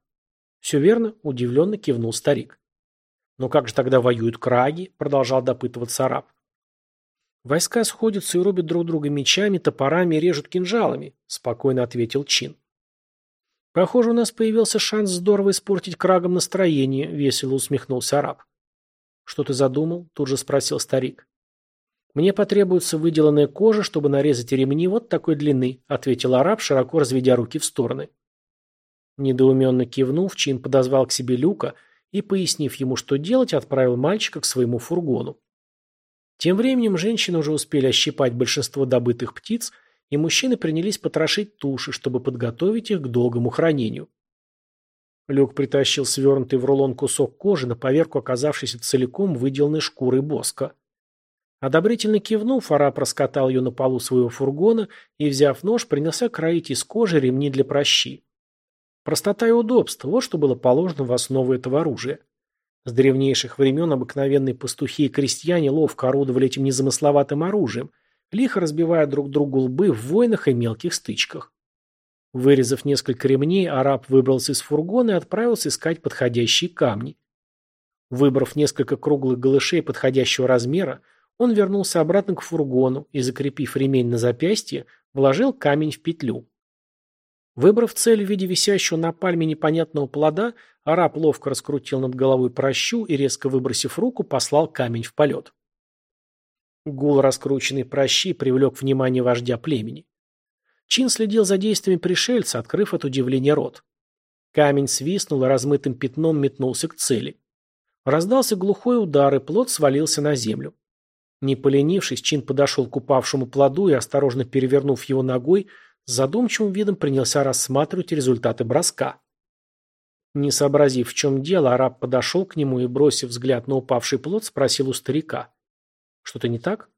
«Все верно», – удивленно кивнул старик. «Но как же тогда воюют краги?» – продолжал допытываться араб. «Войска сходятся и рубят друг друга мечами, топорами и режут кинжалами», – спокойно ответил Чин. «Похоже, у нас появился шанс здорово испортить крагам настроение», – весело усмехнулся араб. «Что ты задумал?» – тут же спросил старик. «Мне потребуется выделанная кожа, чтобы нарезать ремни вот такой длины», – ответил араб, широко разведя руки в стороны. Недоуменно кивнув, Чин подозвал к себе Люка – и, пояснив ему, что делать, отправил мальчика к своему фургону. Тем временем женщины уже успели ощипать большинство добытых птиц, и мужчины принялись потрошить туши, чтобы подготовить их к долгому хранению. Люк притащил свернутый в рулон кусок кожи, на поверку оказавшийся целиком выделанной шкурой боска. Одобрительно кивнув, араб раскатал ее на полу своего фургона и, взяв нож, принялся кроить из кожи ремни для прощи. Простота и удобство – вот что было положено в основу этого оружия. С древнейших времен обыкновенные пастухи и крестьяне ловко орудовали этим незамысловатым оружием, лихо разбивая друг другу лбы в войнах и мелких стычках. Вырезав несколько ремней, араб выбрался из фургона и отправился искать подходящие камни. Выбрав несколько круглых голышей подходящего размера, он вернулся обратно к фургону и, закрепив ремень на запястье, вложил камень в петлю. Выбрав цель в виде висящего на пальме непонятного плода, араб ловко раскрутил над головой прощу и, резко выбросив руку, послал камень в полет. Гул раскрученной прощи привлек внимание вождя племени. Чин следил за действиями пришельца, открыв от удивления рот. Камень свистнул и размытым пятном метнулся к цели. Раздался глухой удар, и плод свалился на землю. Не поленившись, Чин подошел к упавшему плоду и, осторожно перевернув его ногой, с задумчивым видом принялся рассматривать результаты броска. Не сообразив, в чем дело, араб подошел к нему и, бросив взгляд на упавший плод, спросил у старика. «Что-то не так?»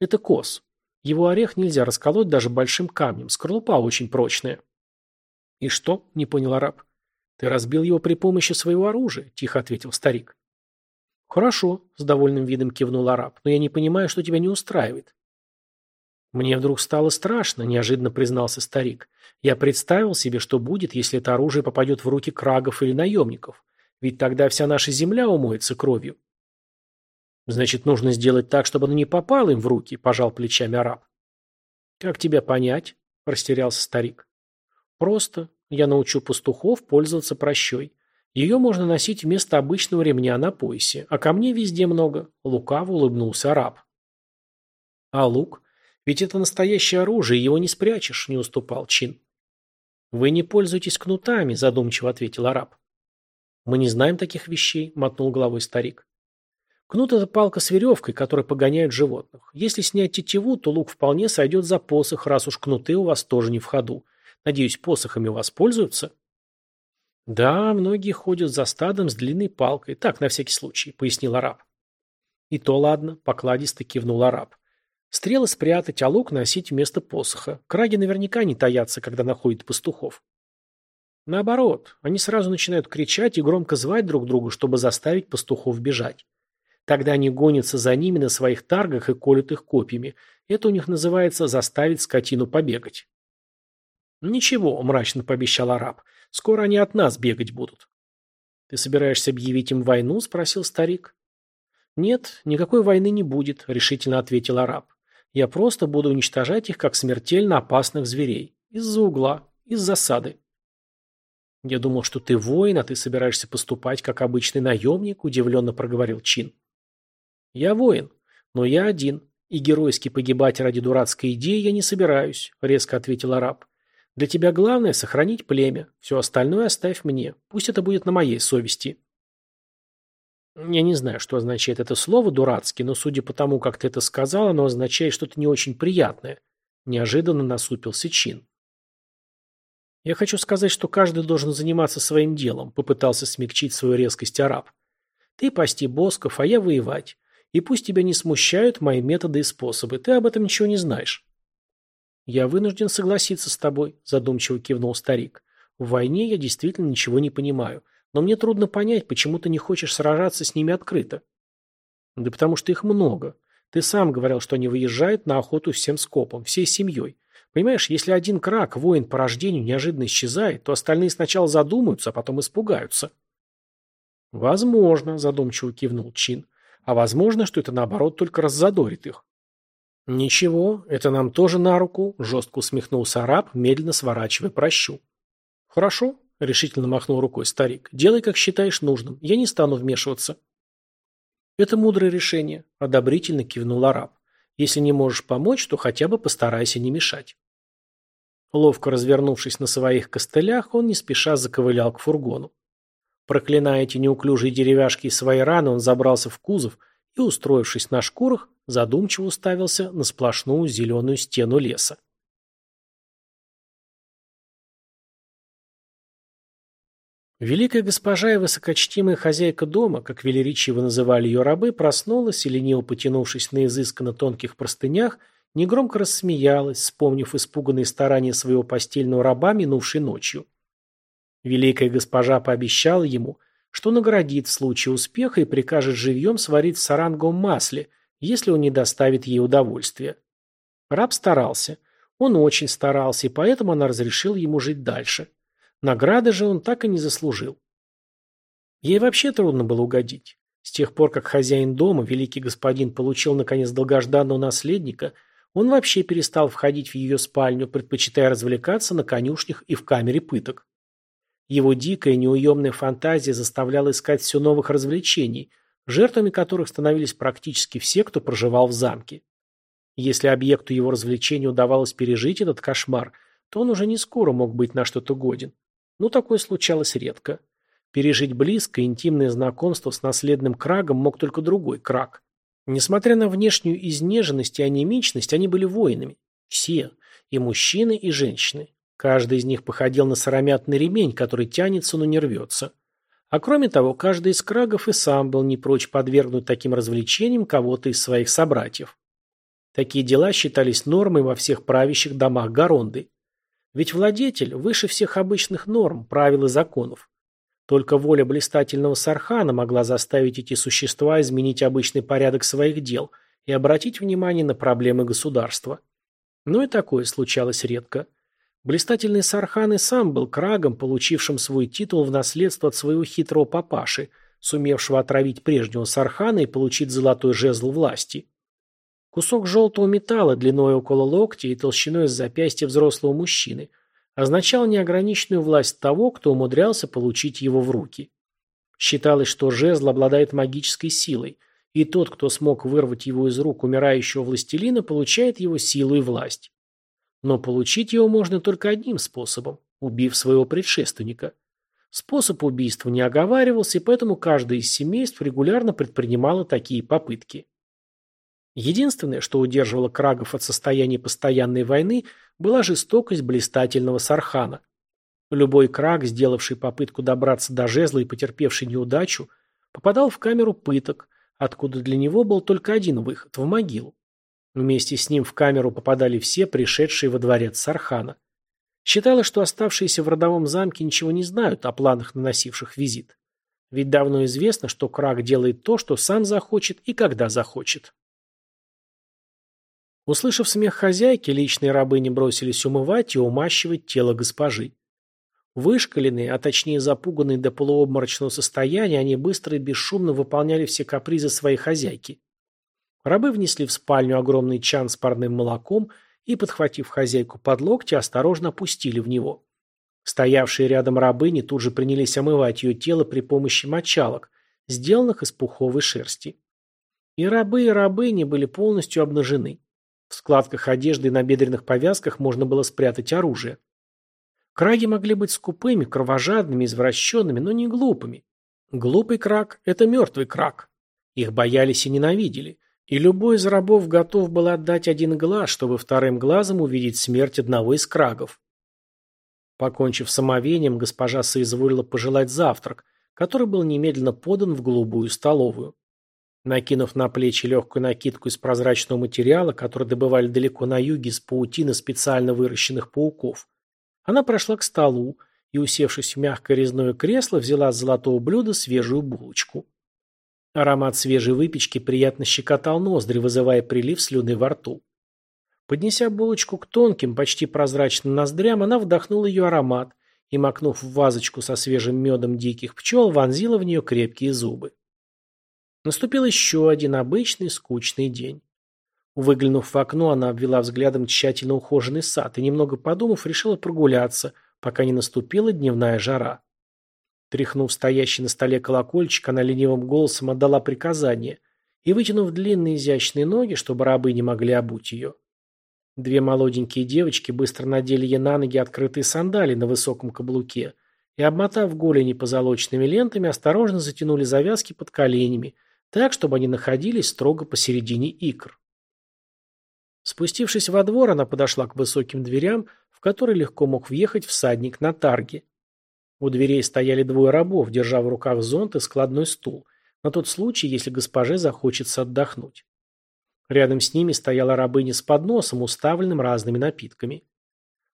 «Это кос. Его орех нельзя расколоть даже большим камнем. Скорлупа очень прочная». «И что?» – не понял араб. «Ты разбил его при помощи своего оружия», – тихо ответил старик. «Хорошо», – с довольным видом кивнул араб, – «но я не понимаю, что тебя не устраивает. «Мне вдруг стало страшно», – неожиданно признался старик. «Я представил себе, что будет, если это оружие попадет в руки крагов или наемников. Ведь тогда вся наша земля умоется кровью». «Значит, нужно сделать так, чтобы оно не попало им в руки», – пожал плечами араб. «Как тебя понять?» – растерялся старик. «Просто. Я научу пастухов пользоваться прощой. Ее можно носить вместо обычного ремня на поясе, а камней везде много», – лукаво улыбнулся араб. «А лук?» Ведь это настоящее оружие, его не спрячешь, не уступал Чин. Вы не пользуетесь кнутами, задумчиво ответил араб. Мы не знаем таких вещей, мотнул головой старик. Кнут – это палка с веревкой, которой погоняют животных. Если снять тетиву, то лук вполне сойдет за посох, раз уж кнуты у вас тоже не в ходу. Надеюсь, посохами у вас пользуются? Да, многие ходят за стадом с длинной палкой. Так, на всякий случай, пояснил араб. И то ладно, покладисто кивнул араб. Стрелы спрятать, а лук носить вместо посоха. Краги наверняка не таятся, когда находят пастухов. Наоборот, они сразу начинают кричать и громко звать друг друга, чтобы заставить пастухов бежать. Тогда они гонятся за ними на своих таргах и колют их копьями. Это у них называется «заставить скотину побегать». «Ничего», – мрачно пообещал араб, – «скоро они от нас бегать будут». «Ты собираешься объявить им войну?» – спросил старик. «Нет, никакой войны не будет», – решительно ответил араб. Я просто буду уничтожать их как смертельно опасных зверей. Из-за угла, из засады. «Я думал, что ты воин, а ты собираешься поступать как обычный наемник», – удивленно проговорил Чин. «Я воин, но я один, и геройски погибать ради дурацкой идеи я не собираюсь», – резко ответил араб. «Для тебя главное – сохранить племя, все остальное оставь мне, пусть это будет на моей совести». Я не знаю, что означает это слово «дурацкий», но судя по тому, как ты это сказал, оно означает что-то не очень приятное. Неожиданно насупился Чин. Я хочу сказать, что каждый должен заниматься своим делом, попытался смягчить свою резкость араб. Ты пасти босков, а я воевать. И пусть тебя не смущают мои методы и способы, ты об этом ничего не знаешь. Я вынужден согласиться с тобой, задумчиво кивнул старик. В войне я действительно ничего не понимаю. Но мне трудно понять, почему ты не хочешь сражаться с ними открыто. Да потому что их много. Ты сам говорил, что они выезжают на охоту всем скопом, всей семьей. Понимаешь, если один крак, воин по рождению, неожиданно исчезает, то остальные сначала задумаются, а потом испугаются. Возможно, задумчиво кивнул Чин. А возможно, что это наоборот только раззадорит их. Ничего, это нам тоже на руку, жестко усмехнулся араб, медленно сворачивая прощу. Хорошо, — решительно махнул рукой старик. «Делай, как считаешь нужным. Я не стану вмешиваться». «Это мудрое решение», — одобрительно кивнул араб. «Если не можешь помочь, то хотя бы постарайся не мешать». Ловко развернувшись на своих костылях, он не спеша заковылял к фургону. Проклиная эти неуклюжие деревяшки и свои раны, он забрался в кузов и, устроившись на шкурах, задумчиво уставился на сплошную зеленую стену леса. Великая госпожа и высокочтимая хозяйка дома, как велеречиво называли ее рабы, проснулась и, лениво потянувшись на изысканно тонких простынях, негромко рассмеялась, вспомнив испуганные старания своего постельного раба минувшей ночью. Великая госпожа пообещала ему, что наградит в случае успеха и прикажет живьем сварить в саранговом масле, если он не доставит ей удовольствия. Раб старался. Он очень старался, и поэтому она разрешила ему жить дальше. Награды же он так и не заслужил. Ей вообще трудно было угодить. С тех пор, как хозяин дома, великий господин, получил наконец долгожданного наследника, он вообще перестал входить в ее спальню, предпочитая развлекаться на конюшнях и в камере пыток. Его дикая неуемная фантазия заставляла искать все новых развлечений, жертвами которых становились практически все, кто проживал в замке. Если объекту его развлечения удавалось пережить этот кошмар, то он уже не скоро мог быть на что-то годен. Но такое случалось редко. Пережить близкое, интимное знакомство с наследным крагом мог только другой краг. Несмотря на внешнюю изнеженность и анемичность, они были воинами. Все. И мужчины, и женщины. Каждый из них походил на сыромятный ремень, который тянется, но не рвется. А кроме того, каждый из крагов и сам был не прочь подвергнуть таким развлечениям кого-то из своих собратьев. Такие дела считались нормой во всех правящих домах Гаронды. Ведь владетель выше всех обычных норм, правил и законов. Только воля блистательного Сархана могла заставить эти существа изменить обычный порядок своих дел и обратить внимание на проблемы государства. Но и такое случалось редко. Блистательный Сархан и сам был крагом, получившим свой титул в наследство от своего хитрого папаши, сумевшего отравить прежнего Сархана и получить золотой жезл власти. Кусок желтого металла длиной около локтя и толщиной с запястья взрослого мужчины означал неограниченную власть того, кто умудрялся получить его в руки. Считалось, что жезл обладает магической силой, и тот, кто смог вырвать его из рук умирающего властелина, получает его силу и власть. Но получить его можно только одним способом – убив своего предшественника. Способ убийства не оговаривался, и поэтому каждое из семейств регулярно предпринимало такие попытки. Единственное, что удерживало крагов от состояния постоянной войны, была жестокость блистательного Сархана. Любой краг, сделавший попытку добраться до жезла и потерпевший неудачу, попадал в камеру пыток, откуда для него был только один выход – в могилу. Вместе с ним в камеру попадали все, пришедшие во дворец Сархана. Считалось, что оставшиеся в родовом замке ничего не знают о планах наносивших визит. Ведь давно известно, что краг делает то, что сам захочет и когда захочет. Услышав смех хозяйки, личные рабыни бросились умывать и умащивать тело госпожи. Вышкаленные, а точнее запуганные до полуобморочного состояния, они быстро и бесшумно выполняли все капризы своей хозяйки. Рабы внесли в спальню огромный чан с парным молоком и, подхватив хозяйку под локти, осторожно опустили в него. Стоявшие рядом рабыни тут же принялись омывать ее тело при помощи мочалок, сделанных из пуховой шерсти. И рабы, и рабыни были полностью обнажены. В складках одежды и на бедренных повязках можно было спрятать оружие. Краги могли быть скупыми, кровожадными, извращенными, но не глупыми. Глупый краг – это мертвый краг. Их боялись и ненавидели. И любой из рабов готов был отдать один глаз, чтобы вторым глазом увидеть смерть одного из крагов. Покончив с омовением, госпожа соизволила пожелать завтрак, который был немедленно подан в голубую столовую. Накинув на плечи легкую накидку из прозрачного материала, который добывали далеко на юге из паутины специально выращенных пауков, она прошла к столу и, усевшись в мягкое резное кресло, взяла с золотого блюда свежую булочку. Аромат свежей выпечки приятно щекотал ноздри, вызывая прилив слюны во рту. Поднеся булочку к тонким, почти прозрачным ноздрям, она вдохнула ее аромат и, макнув в вазочку со свежим медом диких пчел, вонзила в нее крепкие зубы. Наступил еще один обычный скучный день. Выглянув в окно, она обвела взглядом тщательно ухоженный сад и, немного подумав, решила прогуляться, пока не наступила дневная жара. Тряхнув стоящий на столе колокольчик, она ленивым голосом отдала приказание и, вытянув длинные изящные ноги, чтобы рабы не могли обуть ее. Две молоденькие девочки быстро надели ей на ноги открытые сандали на высоком каблуке и, обмотав голени позолоченными лентами, осторожно затянули завязки под коленями, так, чтобы они находились строго посередине икр. Спустившись во двор, она подошла к высоким дверям, в которые легко мог въехать всадник на тарге. У дверей стояли двое рабов, держа в руках зонт и складной стул, на тот случай, если госпоже захочется отдохнуть. Рядом с ними стояла рабыня с подносом, уставленным разными напитками.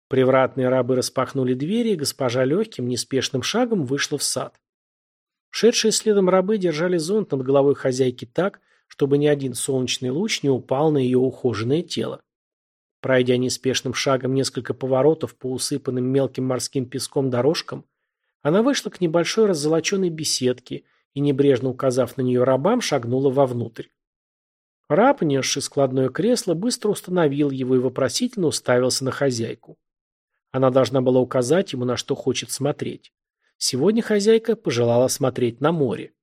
Привратные рабы распахнули двери, и госпожа легким, неспешным шагом вышла в сад. Шедшие следом рабы держали зонт над головой хозяйки так, чтобы ни один солнечный луч не упал на ее ухоженное тело. Пройдя неспешным шагом несколько поворотов по усыпанным мелким морским песком дорожкам, она вышла к небольшой раззолоченной беседке и, небрежно указав на нее рабам, шагнула вовнутрь. Раб, несший складное кресло, быстро установил его и вопросительно уставился на хозяйку. Она должна была указать ему, на что хочет смотреть. Сегодня хозяйка пожелала смотреть на море.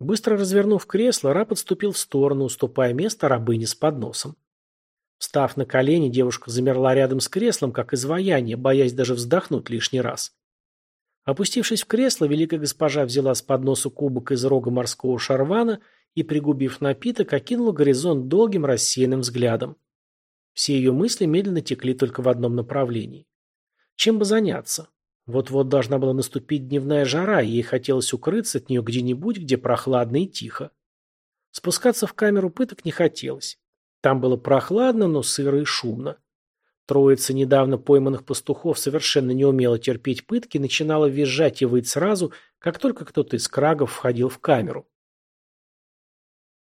Быстро развернув кресло, раб отступил в сторону, уступая место рабыне с подносом. Встав на колени, девушка замерла рядом с креслом, как изваяние, боясь даже вздохнуть лишний раз. Опустившись в кресло, великая госпожа взяла с подноса кубок из рога морского шарвана и, пригубив напиток, окинула горизонт долгим рассеянным взглядом. Все ее мысли медленно текли только в одном направлении. Чем бы заняться? Вот-вот должна была наступить дневная жара, и ей хотелось укрыться от нее где-нибудь, где прохладно и тихо. Спускаться в камеру пыток не хотелось. Там было прохладно, но сыро и шумно. Троица недавно пойманных пастухов совершенно не умела терпеть пытки начинала визжать и выть сразу, как только кто-то из крагов входил в камеру.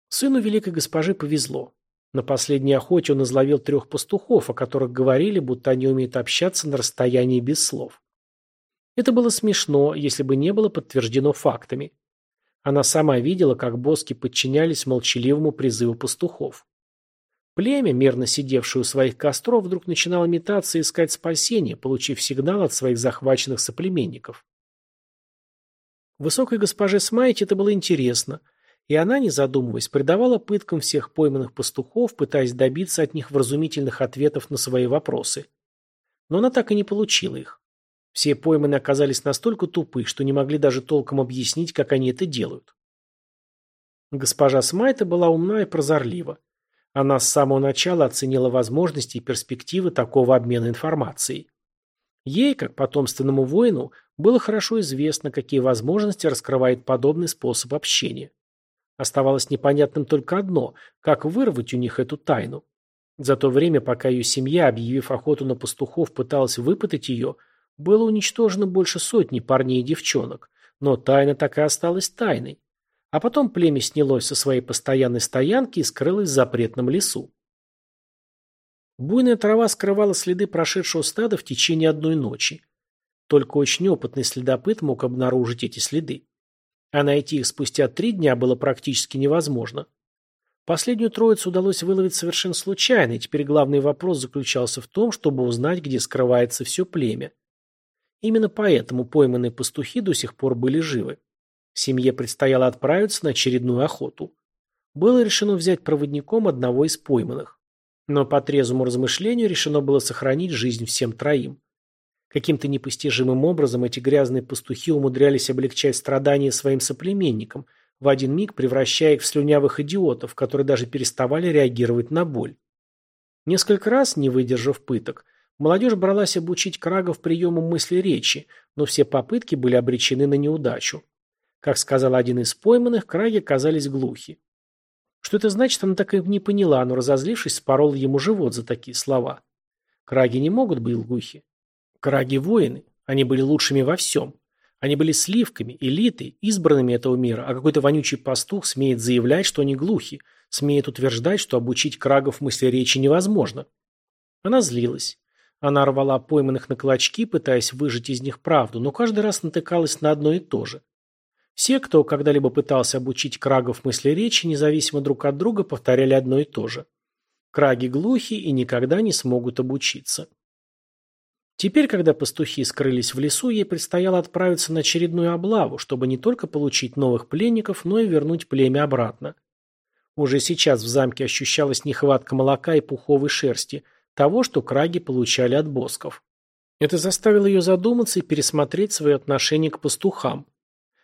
Сыну великой госпожи повезло. На последней охоте он изловил трех пастухов, о которых говорили, будто они умеют общаться на расстоянии без слов. Это было смешно, если бы не было подтверждено фактами. Она сама видела, как боски подчинялись молчаливому призыву пастухов. Племя, мерно сидевшее у своих костров, вдруг начинало метаться и искать спасения, получив сигнал от своих захваченных соплеменников. Высокой госпоже Смайте это было интересно, и она, не задумываясь, предавала пыткам всех пойманных пастухов, пытаясь добиться от них вразумительных ответов на свои вопросы. Но она так и не получила их. Все пойманные оказались настолько тупы, что не могли даже толком объяснить, как они это делают. Госпожа Смайта была умна и прозорлива. Она с самого начала оценила возможности и перспективы такого обмена информацией. Ей, как потомственному воину, было хорошо известно, какие возможности раскрывает подобный способ общения. Оставалось непонятным только одно – как вырвать у них эту тайну. За то время, пока ее семья, объявив охоту на пастухов, пыталась выпытать ее, было уничтожено больше сотни парней и девчонок, но тайна так и осталась тайной. А потом племя снялось со своей постоянной стоянки и скрылось в запретном лесу. Буйная трава скрывала следы прошедшего стада в течение одной ночи. Только очень опытный следопыт мог обнаружить эти следы. А найти их спустя три дня было практически невозможно. Последнюю троицу удалось выловить совершенно случайно, и теперь главный вопрос заключался в том, чтобы узнать, где скрывается все племя. Именно поэтому пойманные пастухи до сих пор были живы. Семье предстояло отправиться на очередную охоту. Было решено взять проводником одного из пойманных. Но по трезвому размышлению решено было сохранить жизнь всем троим. Каким-то непостижимым образом эти грязные пастухи умудрялись облегчать страдания своим соплеменникам, в один миг превращая их в слюнявых идиотов, которые даже переставали реагировать на боль. Несколько раз, не выдержав пыток, молодежь бралась обучить крагов приему мысли речи, но все попытки были обречены на неудачу. Как сказал один из пойманных, краги казались глухи. Что это значит, она так и не поняла, но, разозлившись, спорола ему живот за такие слова. Краги не могут быть глухи. Краги – воины. Они были лучшими во всем. Они были сливками, элитой, избранными этого мира, а какой-то вонючий пастух смеет заявлять, что они глухи, смеет утверждать, что обучить крагов мысли речи невозможно. Она злилась. Она рвала пойманных на клочки, пытаясь выжать из них правду, но каждый раз натыкалась на одно и то же. Все, кто когда-либо пытался обучить крагов мысли речи, независимо друг от друга, повторяли одно и то же. Краги глухи и никогда не смогут обучиться. Теперь, когда пастухи скрылись в лесу, ей предстояло отправиться на очередную облаву, чтобы не только получить новых пленников, но и вернуть племя обратно. Уже сейчас в замке ощущалась нехватка молока и пуховой шерсти, того, что краги получали от босков. Это заставило ее задуматься и пересмотреть свое отношение к пастухам.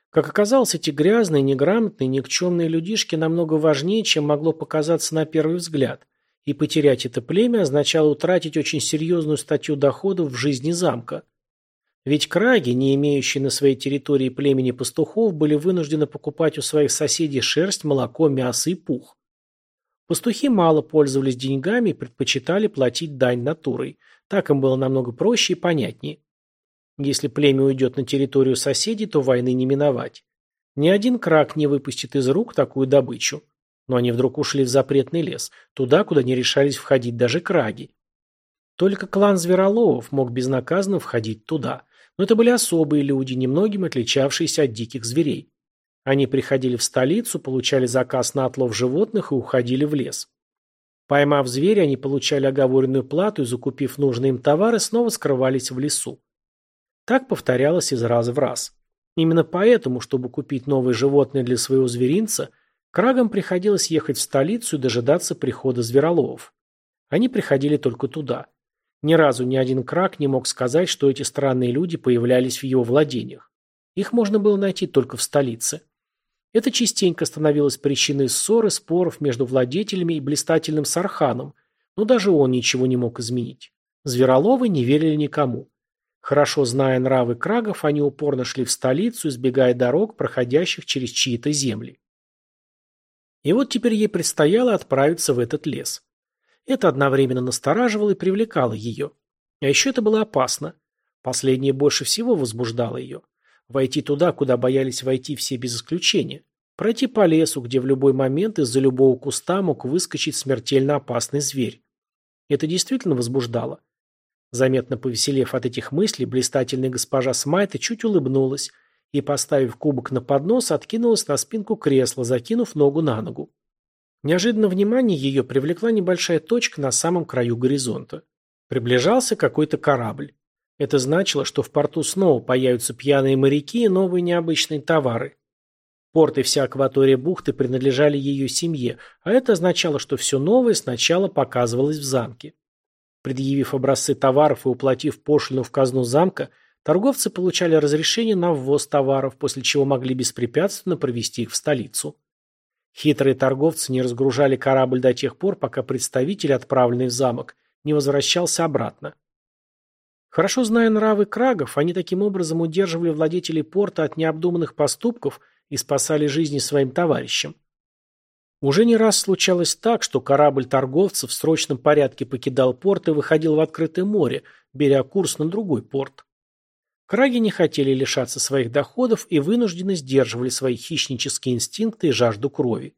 Как оказалось, эти грязные, неграмотные, никчемные людишки намного важнее, чем могло показаться на первый взгляд, и потерять это племя означало утратить очень серьезную статью доходов в жизни замка. Ведь краги, не имеющие на своей территории племени пастухов, были вынуждены покупать у своих соседей шерсть, молоко, мясо и пух. Пастухи мало пользовались деньгами и предпочитали платить дань натурой. Так им было намного проще и понятнее. Если племя уйдет на территорию соседей, то войны не миновать. Ни один крак не выпустит из рук такую добычу. Но они вдруг ушли в запретный лес, туда, куда не решались входить даже краги. Только клан Звероловов мог безнаказанно входить туда. Но это были особые люди, немногим отличавшиеся от диких зверей. Они приходили в столицу, получали заказ на отлов животных и уходили в лес. Поймав зверя, они получали оговоренную плату и, закупив нужные им товары, снова скрывались в лесу. Так повторялось из раза в раз. Именно поэтому, чтобы купить новые животные для своего зверинца, крагам приходилось ехать в столицу и дожидаться прихода звероловов. Они приходили только туда. Ни разу ни один краг не мог сказать, что эти странные люди появлялись в его владениях. Их можно было найти только в столице. Это частенько становилось причиной ссоры, споров между владетелями и блистательным Сарханом, но даже он ничего не мог изменить. Звероловы не верили никому. Хорошо зная нравы крагов, они упорно шли в столицу, избегая дорог, проходящих через чьи-то земли. И вот теперь ей предстояло отправиться в этот лес. Это одновременно настораживало и привлекало ее. А еще это было опасно. Последнее больше всего возбуждало ее. Войти туда, куда боялись войти все без исключения. Пройти по лесу, где в любой момент из-за любого куста мог выскочить смертельно опасный зверь. Это действительно возбуждало. Заметно повеселев от этих мыслей, блистательная госпожа Смайта чуть улыбнулась и, поставив кубок на поднос, откинулась на спинку кресла, закинув ногу на ногу. Неожиданно внимание ее привлекла небольшая точка на самом краю горизонта. Приближался какой-то корабль. Это значило, что в порту снова появятся пьяные моряки и новые необычные товары. Порт и вся акватория бухты принадлежали ее семье, а это означало, что все новое сначала показывалось в замке. Предъявив образцы товаров и уплатив пошлину в казну замка, торговцы получали разрешение на ввоз товаров, после чего могли беспрепятственно провести их в столицу. Хитрые торговцы не разгружали корабль до тех пор, пока представитель, отправленный в замок, не возвращался обратно. Хорошо зная нравы крагов, они таким образом удерживали владетелей порта от необдуманных поступков и спасали жизни своим товарищам. Уже не раз случалось так, что корабль торговцев в срочном порядке покидал порт и выходил в открытое море, беря курс на другой порт. Краги не хотели лишаться своих доходов и вынужденно сдерживали свои хищнические инстинкты и жажду крови.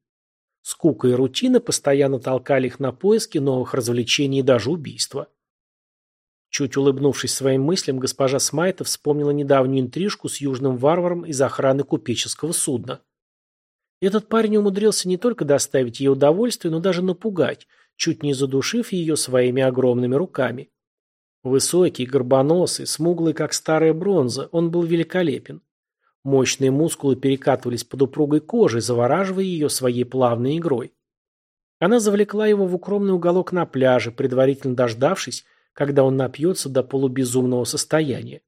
Скука и рутина постоянно толкали их на поиски новых развлечений и даже убийства. Чуть улыбнувшись своим мыслям, госпожа Смайта вспомнила недавнюю интрижку с южным варваром из охраны купеческого судна. Этот парень умудрился не только доставить ей удовольствие, но даже напугать, чуть не задушив ее своими огромными руками. Высокий, горбоносый, смуглый, как старая бронза, он был великолепен. Мощные мускулы перекатывались под упругой кожей, завораживая ее своей плавной игрой. Она завлекла его в укромный уголок на пляже, предварительно дождавшись, когда он напьется до полубезумного состояния.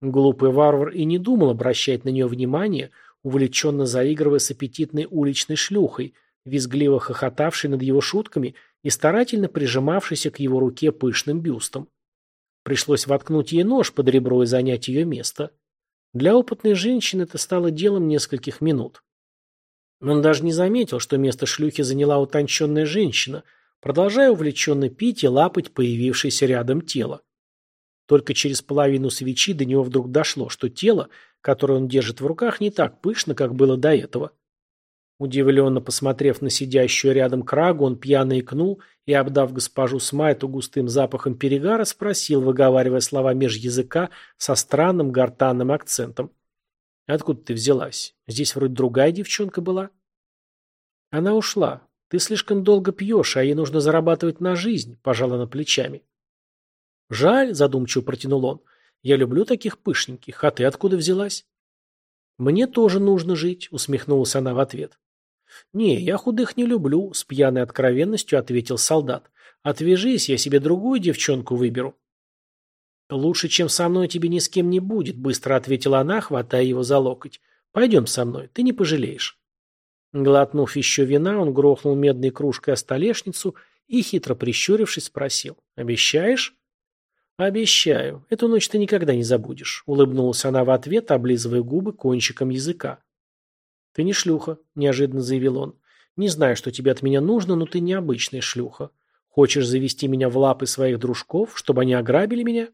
Глупый варвар и не думал обращать на нее внимание, увлеченно заигрывая с аппетитной уличной шлюхой, визгливо хохотавшей над его шутками и старательно прижимавшейся к его руке пышным бюстом. Пришлось воткнуть ей нож под ребро и занять ее место. Для опытной женщины это стало делом нескольких минут. Он даже не заметил, что место шлюхи заняла утонченная женщина, продолжая увлеченно пить и лапать появившееся рядом тело. Только через половину свечи до него вдруг дошло, что тело, которое он держит в руках, не так пышно, как было до этого. Удивленно посмотрев на сидящую рядом крагу, он пьяно икнул и, обдав госпожу Смайту густым запахом перегара, спросил, выговаривая слова меж языка со странным гортанным акцентом. «Откуда ты взялась? Здесь вроде другая девчонка была?» «Она ушла. Ты слишком долго пьешь, а ей нужно зарабатывать на жизнь», – пожала она плечами. «Жаль», – задумчиво протянул он. «Я люблю таких пышненьких. А ты откуда взялась?» «Мне тоже нужно жить», – усмехнулась она в ответ. «Не, я худых не люблю», – с пьяной откровенностью ответил солдат. «Отвяжись, я себе другую девчонку выберу». «Лучше, чем со мной, тебе ни с кем не будет», – быстро ответила она, хватая его за локоть. «Пойдем со мной, ты не пожалеешь». Глотнув еще вина, он грохнул медной кружкой о столешницу и, хитро прищурившись, спросил. «Обещаешь?» «Обещаю. Эту ночь ты никогда не забудешь», — улыбнулась она в ответ, облизывая губы кончиком языка. «Ты не шлюха», — неожиданно заявил он. «Не знаю, что тебе от меня нужно, но ты необычная шлюха. Хочешь завести меня в лапы своих дружков, чтобы они ограбили меня?»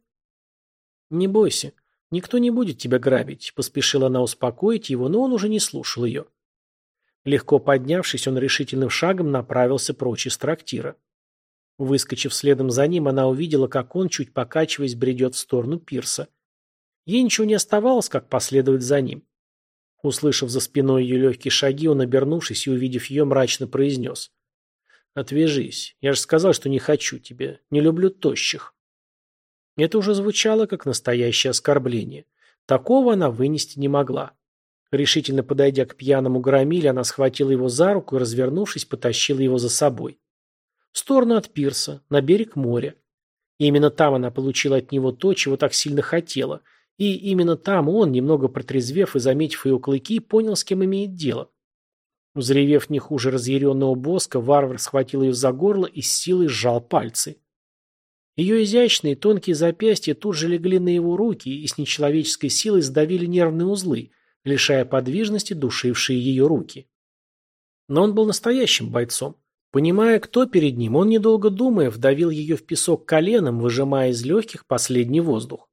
«Не бойся. Никто не будет тебя грабить», — поспешила она успокоить его, но он уже не слушал ее. Легко поднявшись, он решительным шагом направился прочь из трактира. Выскочив следом за ним, она увидела, как он, чуть покачиваясь, бредет в сторону пирса. Ей ничего не оставалось, как последовать за ним. Услышав за спиной ее легкие шаги, он, обернувшись и увидев ее, мрачно произнес. «Отвяжись. Я же сказал, что не хочу тебя. Не люблю тощих». Это уже звучало, как настоящее оскорбление. Такого она вынести не могла. Решительно подойдя к пьяному громиле, она схватила его за руку и, развернувшись, потащила его за собой в сторону от пирса, на берег моря. И именно там она получила от него то, чего так сильно хотела. И именно там он, немного протрезвев и заметив ее клыки, понял, с кем имеет дело. Взревев не хуже разъяренного боска, варвар схватил ее за горло и с силой сжал пальцы. Ее изящные тонкие запястья тут же легли на его руки и с нечеловеческой силой сдавили нервные узлы, лишая подвижности душившие ее руки. Но он был настоящим бойцом. Понимая, кто перед ним, он, недолго думая, вдавил ее в песок коленом, выжимая из легких последний воздух.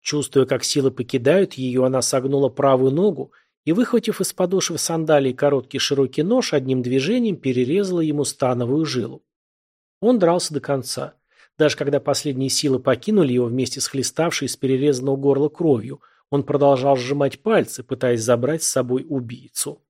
Чувствуя, как силы покидают ее, она согнула правую ногу и, выхватив из подошвы сандалий короткий широкий нож, одним движением перерезала ему становую жилу. Он дрался до конца. Даже когда последние силы покинули его вместе с хлеставшей из перерезанного горла кровью, он продолжал сжимать пальцы, пытаясь забрать с собой убийцу.